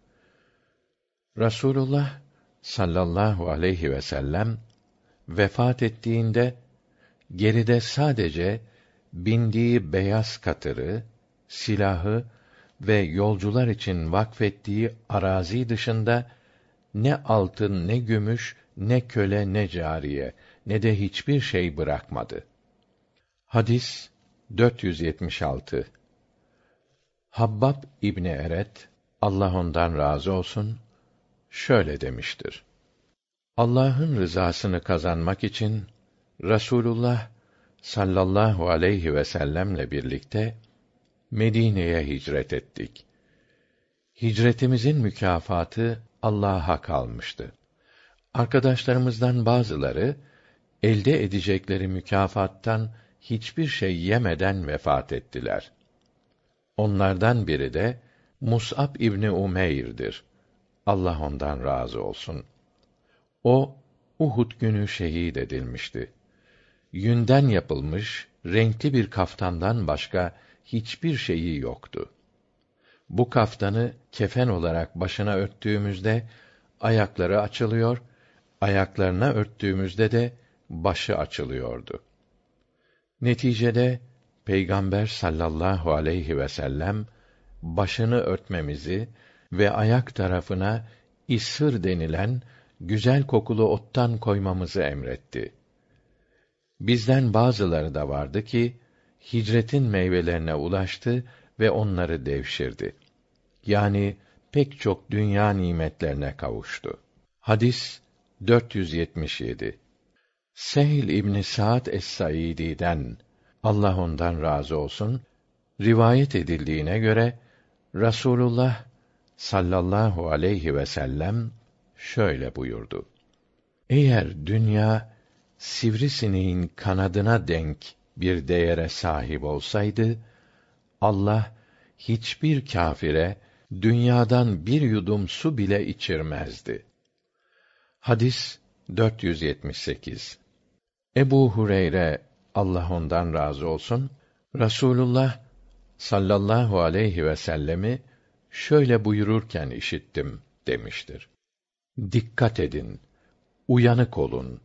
Rasulullah sallallahu aleyhi ve sellem vefat ettiğinde geride sadece bindiği beyaz katırı, silahı ve yolcular için vakfettiği arazi dışında ne altın ne gümüş ne köle ne cariye ne de hiçbir şey bırakmadı. Hadis 476 Habbab İbni Eret Allah ondan razı olsun şöyle demiştir. Allah'ın rızasını kazanmak için Rasulullah sallallahu aleyhi ve sellemle birlikte Medine'ye hicret ettik. Hicretimizin mükafatı Allah'a kalmıştı. Arkadaşlarımızdan bazıları elde edecekleri mükafattan hiçbir şey yemeden vefat ettiler. Onlardan biri de Mus'ab İbni Umeyr'dir. Allah ondan razı olsun. O Uhud günü şehit edilmişti. Yünden yapılmış renkli bir kaftandan başka hiçbir şeyi yoktu. Bu kaftanı kefen olarak başına örttüğümüzde ayakları açılıyor, ayaklarına örttüğümüzde de başı açılıyordu. Neticede Peygamber sallallahu aleyhi ve sellem başını örtmemizi ve ayak tarafına isır denilen güzel kokulu ottan koymamızı emretti. Bizden bazıları da vardı ki hicretin meyvelerine ulaştı ve onları devşirdi. Yani pek çok dünya nimetlerine kavuştu. Hadis 477. Sehil İbn Sa'd es-Saidi'den Allah ondan razı olsun rivayet edildiğine göre Rasulullah sallallahu aleyhi ve sellem şöyle buyurdu. Eğer dünya sivrisineğin kanadına denk bir değere sahip olsaydı Allah hiçbir kâfire dünyadan bir yudum su bile içirmezdi. Hadis 478. Ebu Hureyre Allah ondan razı olsun Rasulullah sallallahu aleyhi ve sellemi şöyle buyururken işittim demiştir. Dikkat edin, uyanık olun.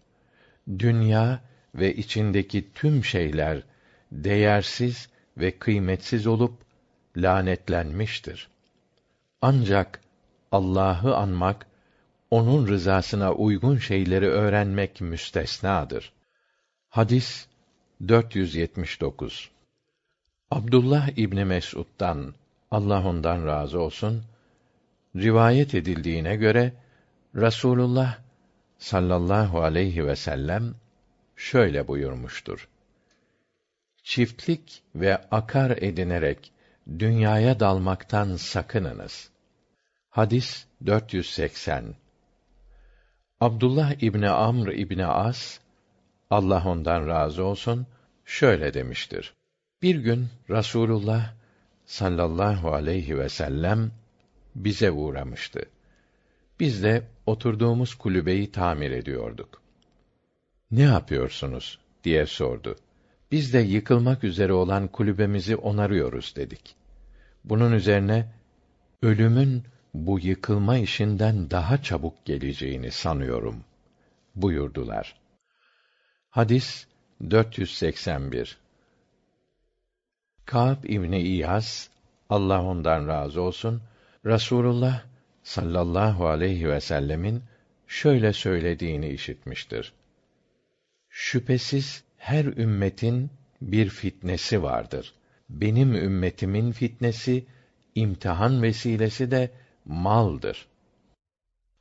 Dünya ve içindeki tüm şeyler değersiz ve kıymetsiz olup lanetlenmiştir. Ancak Allah'ı anmak, onun rızasına uygun şeyleri öğrenmek müstesnadır. Hadis 479 Abdullah İbni Mes'ud'dan Allah ondan razı olsun rivayet edildiğine göre Rasulullah sallallahu aleyhi ve sellem şöyle buyurmuştur. Çiftlik ve akar edinerek dünyaya dalmaktan sakınınız. Hadis 480 Abdullah İbni Amr İbni As Allah ondan razı olsun şöyle demiştir. Bir gün Rasulullah sallallahu aleyhi ve sellem bize uğramıştı. Biz de oturduğumuz kulübeyi tamir ediyorduk. Ne yapıyorsunuz diye sordu. Biz de yıkılmak üzere olan kulübemizi onarıyoruz dedik. Bunun üzerine ölümün bu yıkılma işinden daha çabuk geleceğini sanıyorum buyurdular. Hadis 481 Kâb İbni İyaz Allah ondan razı olsun Rasulullah sallallahu aleyhi ve sellemin şöyle söylediğini işitmiştir. Şüphesiz her ümmetin bir fitnesi vardır. Benim ümmetimin fitnesi imtihan vesilesi de maldır.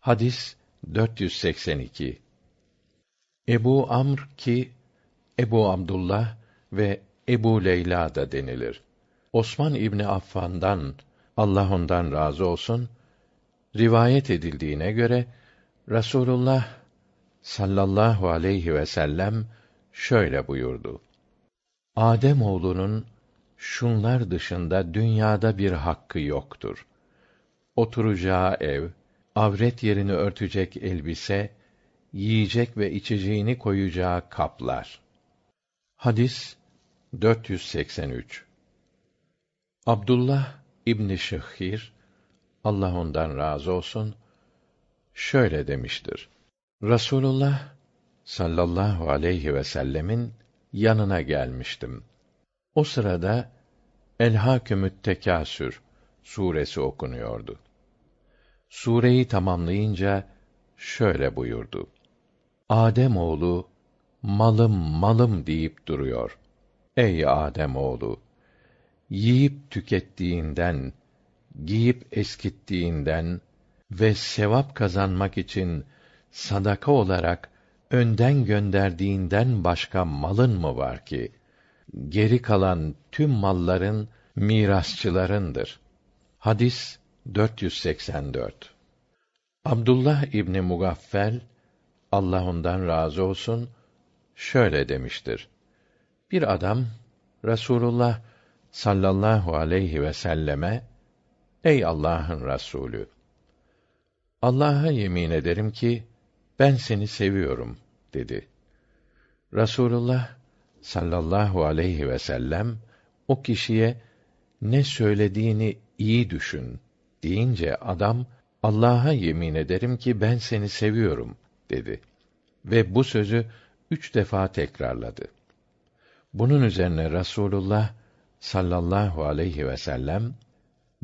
Hadis 482 Ebu Amr ki Ebu Abdullah ve Ebu Leyla da denilir. Osman İbni Affan'dan Allah ondan razı olsun rivayet edildiğine göre Rasulullah sallallahu aleyhi ve sellem şöyle buyurdu. Adem oğlunun şunlar dışında dünyada bir hakkı yoktur. Oturacağı ev, avret yerini örtecek elbise, yiyecek ve içeceğini koyacağı kaplar. Hadis 483 Abdullah İbn Şıhhir Allah ondan razı olsun şöyle demiştir. Rasulullah sallallahu aleyhi ve sellemin yanına gelmiştim. O sırada Elhâkümü't Tekâsür suresi okunuyordu. Sureyi tamamlayınca şöyle buyurdu. Adem oğlu malım malım deyip duruyor. Ey Adem oğlu yiyip tükettiğinden, giyip eskittiğinden ve sevap kazanmak için sadaka olarak önden gönderdiğinden başka malın mı var ki geri kalan tüm malların mirasçılarındır. Hadis 484. Abdullah İbni Mugaffel Allah ondan razı olsun şöyle demiştir. Bir adam Rasulullah sallallahu aleyhi ve selleme Ey Allah'ın Resulü Allah'a yemin ederim ki ben seni seviyorum dedi. Rasulullah sallallahu aleyhi ve sellem o kişiye ne söylediğini iyi düşün deyince adam Allah'a yemin ederim ki ben seni seviyorum dedi. Ve bu sözü üç defa tekrarladı. Bunun üzerine Rasulullah sallallahu aleyhi ve sellem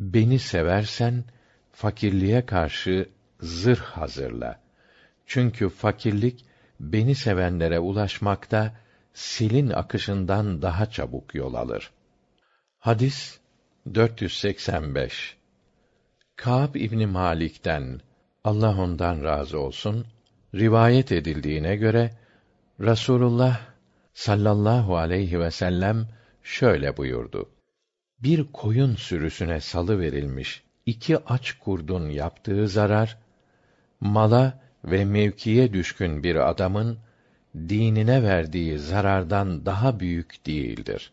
beni seversen fakirliğe karşı zırh hazırla. Çünkü fakirlik beni sevenlere ulaşmakta silin akışından daha çabuk yol alır. Hadis 485 Kâb İbni Malik'ten Allah ondan razı olsun rivayet edildiğine göre Rasulullah sallallahu aleyhi ve sellem şöyle buyurdu. Bir koyun sürüsüne salı verilmiş iki aç kurdun yaptığı zarar mala ve mevkiye düşkün bir adamın dinine verdiği zarardan daha büyük değildir.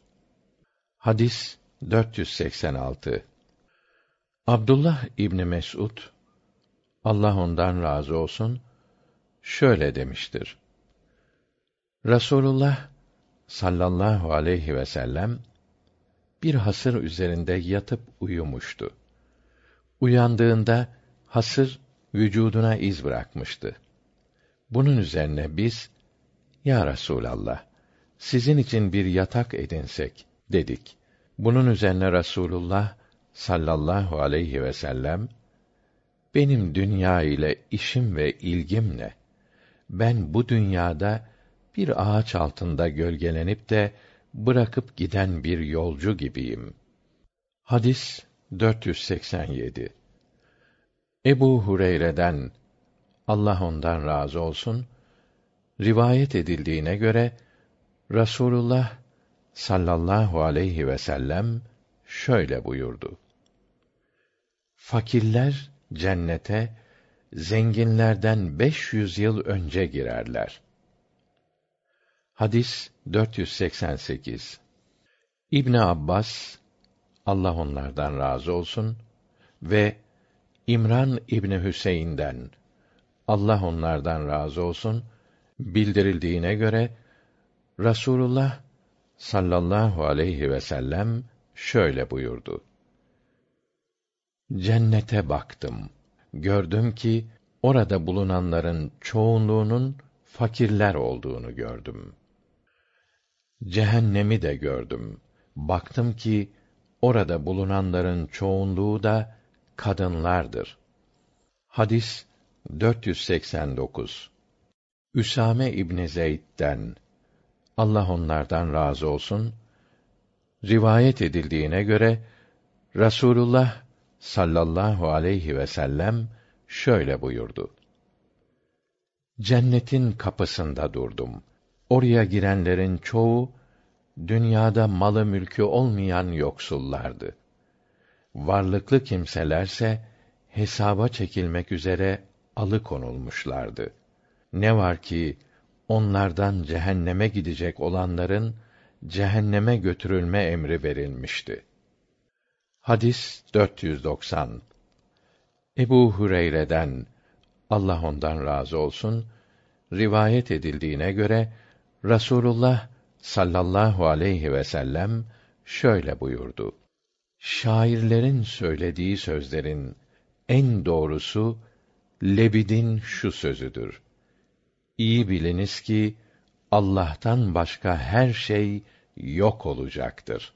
Hadis 486 Abdullah İbni Mes'ud Allah ondan razı olsun şöyle demiştir. Rasulullah sallallahu aleyhi ve sellem bir hasır üzerinde yatıp uyumuştu. Uyandığında hasır vücuduna iz bırakmıştı. Bunun üzerine biz Ya Resulallah sizin için bir yatak edinsek dedik. Bunun üzerine Rasulullah sallallahu aleyhi ve sellem benim dünya ile işim ve ilgim ne? Ben bu dünyada bir ağaç altında gölgelenip de bırakıp giden bir yolcu gibiyim. Hadis 487 Ebu Hureyre'den Allah ondan razı olsun, rivayet edildiğine göre Rasulullah sallallahu aleyhi ve sellem şöyle buyurdu. Fakirler cennete zenginlerden 500 yıl önce girerler. Hadis 488. İbn Abbas Allah onlardan razı olsun ve İmran İbni Hüseyin'den Allah onlardan razı olsun bildirildiğine göre Rasulullah sallallahu aleyhi ve sellem şöyle buyurdu. Cennete baktım. Gördüm ki orada bulunanların çoğunluğunun fakirler olduğunu gördüm. Cehennemi de gördüm. Baktım ki orada bulunanların çoğunluğu da kadınlardır. Hadis 489 Üsame İbni Zeyd'den Allah onlardan razı olsun rivayet edildiğine göre Rasulullah sallallahu aleyhi ve sellem şöyle buyurdu. Cennetin kapısında durdum. Oraya girenlerin çoğu dünyada malı mülkü olmayan yoksullardı. Varlıklı kimselerse hesaba çekilmek üzere alıkonulmuşlardı. Ne var ki onlardan cehenneme gidecek olanların cehenneme götürülme emri verilmişti. Hadis 490 Ebu Hureyre'den Allah ondan razı olsun rivayet edildiğine göre Rasulullah sallallahu aleyhi ve sellem şöyle buyurdu. Şairlerin söylediği sözlerin en doğrusu Lebid'in şu sözüdür. İyi biliniz ki Allah'tan başka her şey yok olacaktır.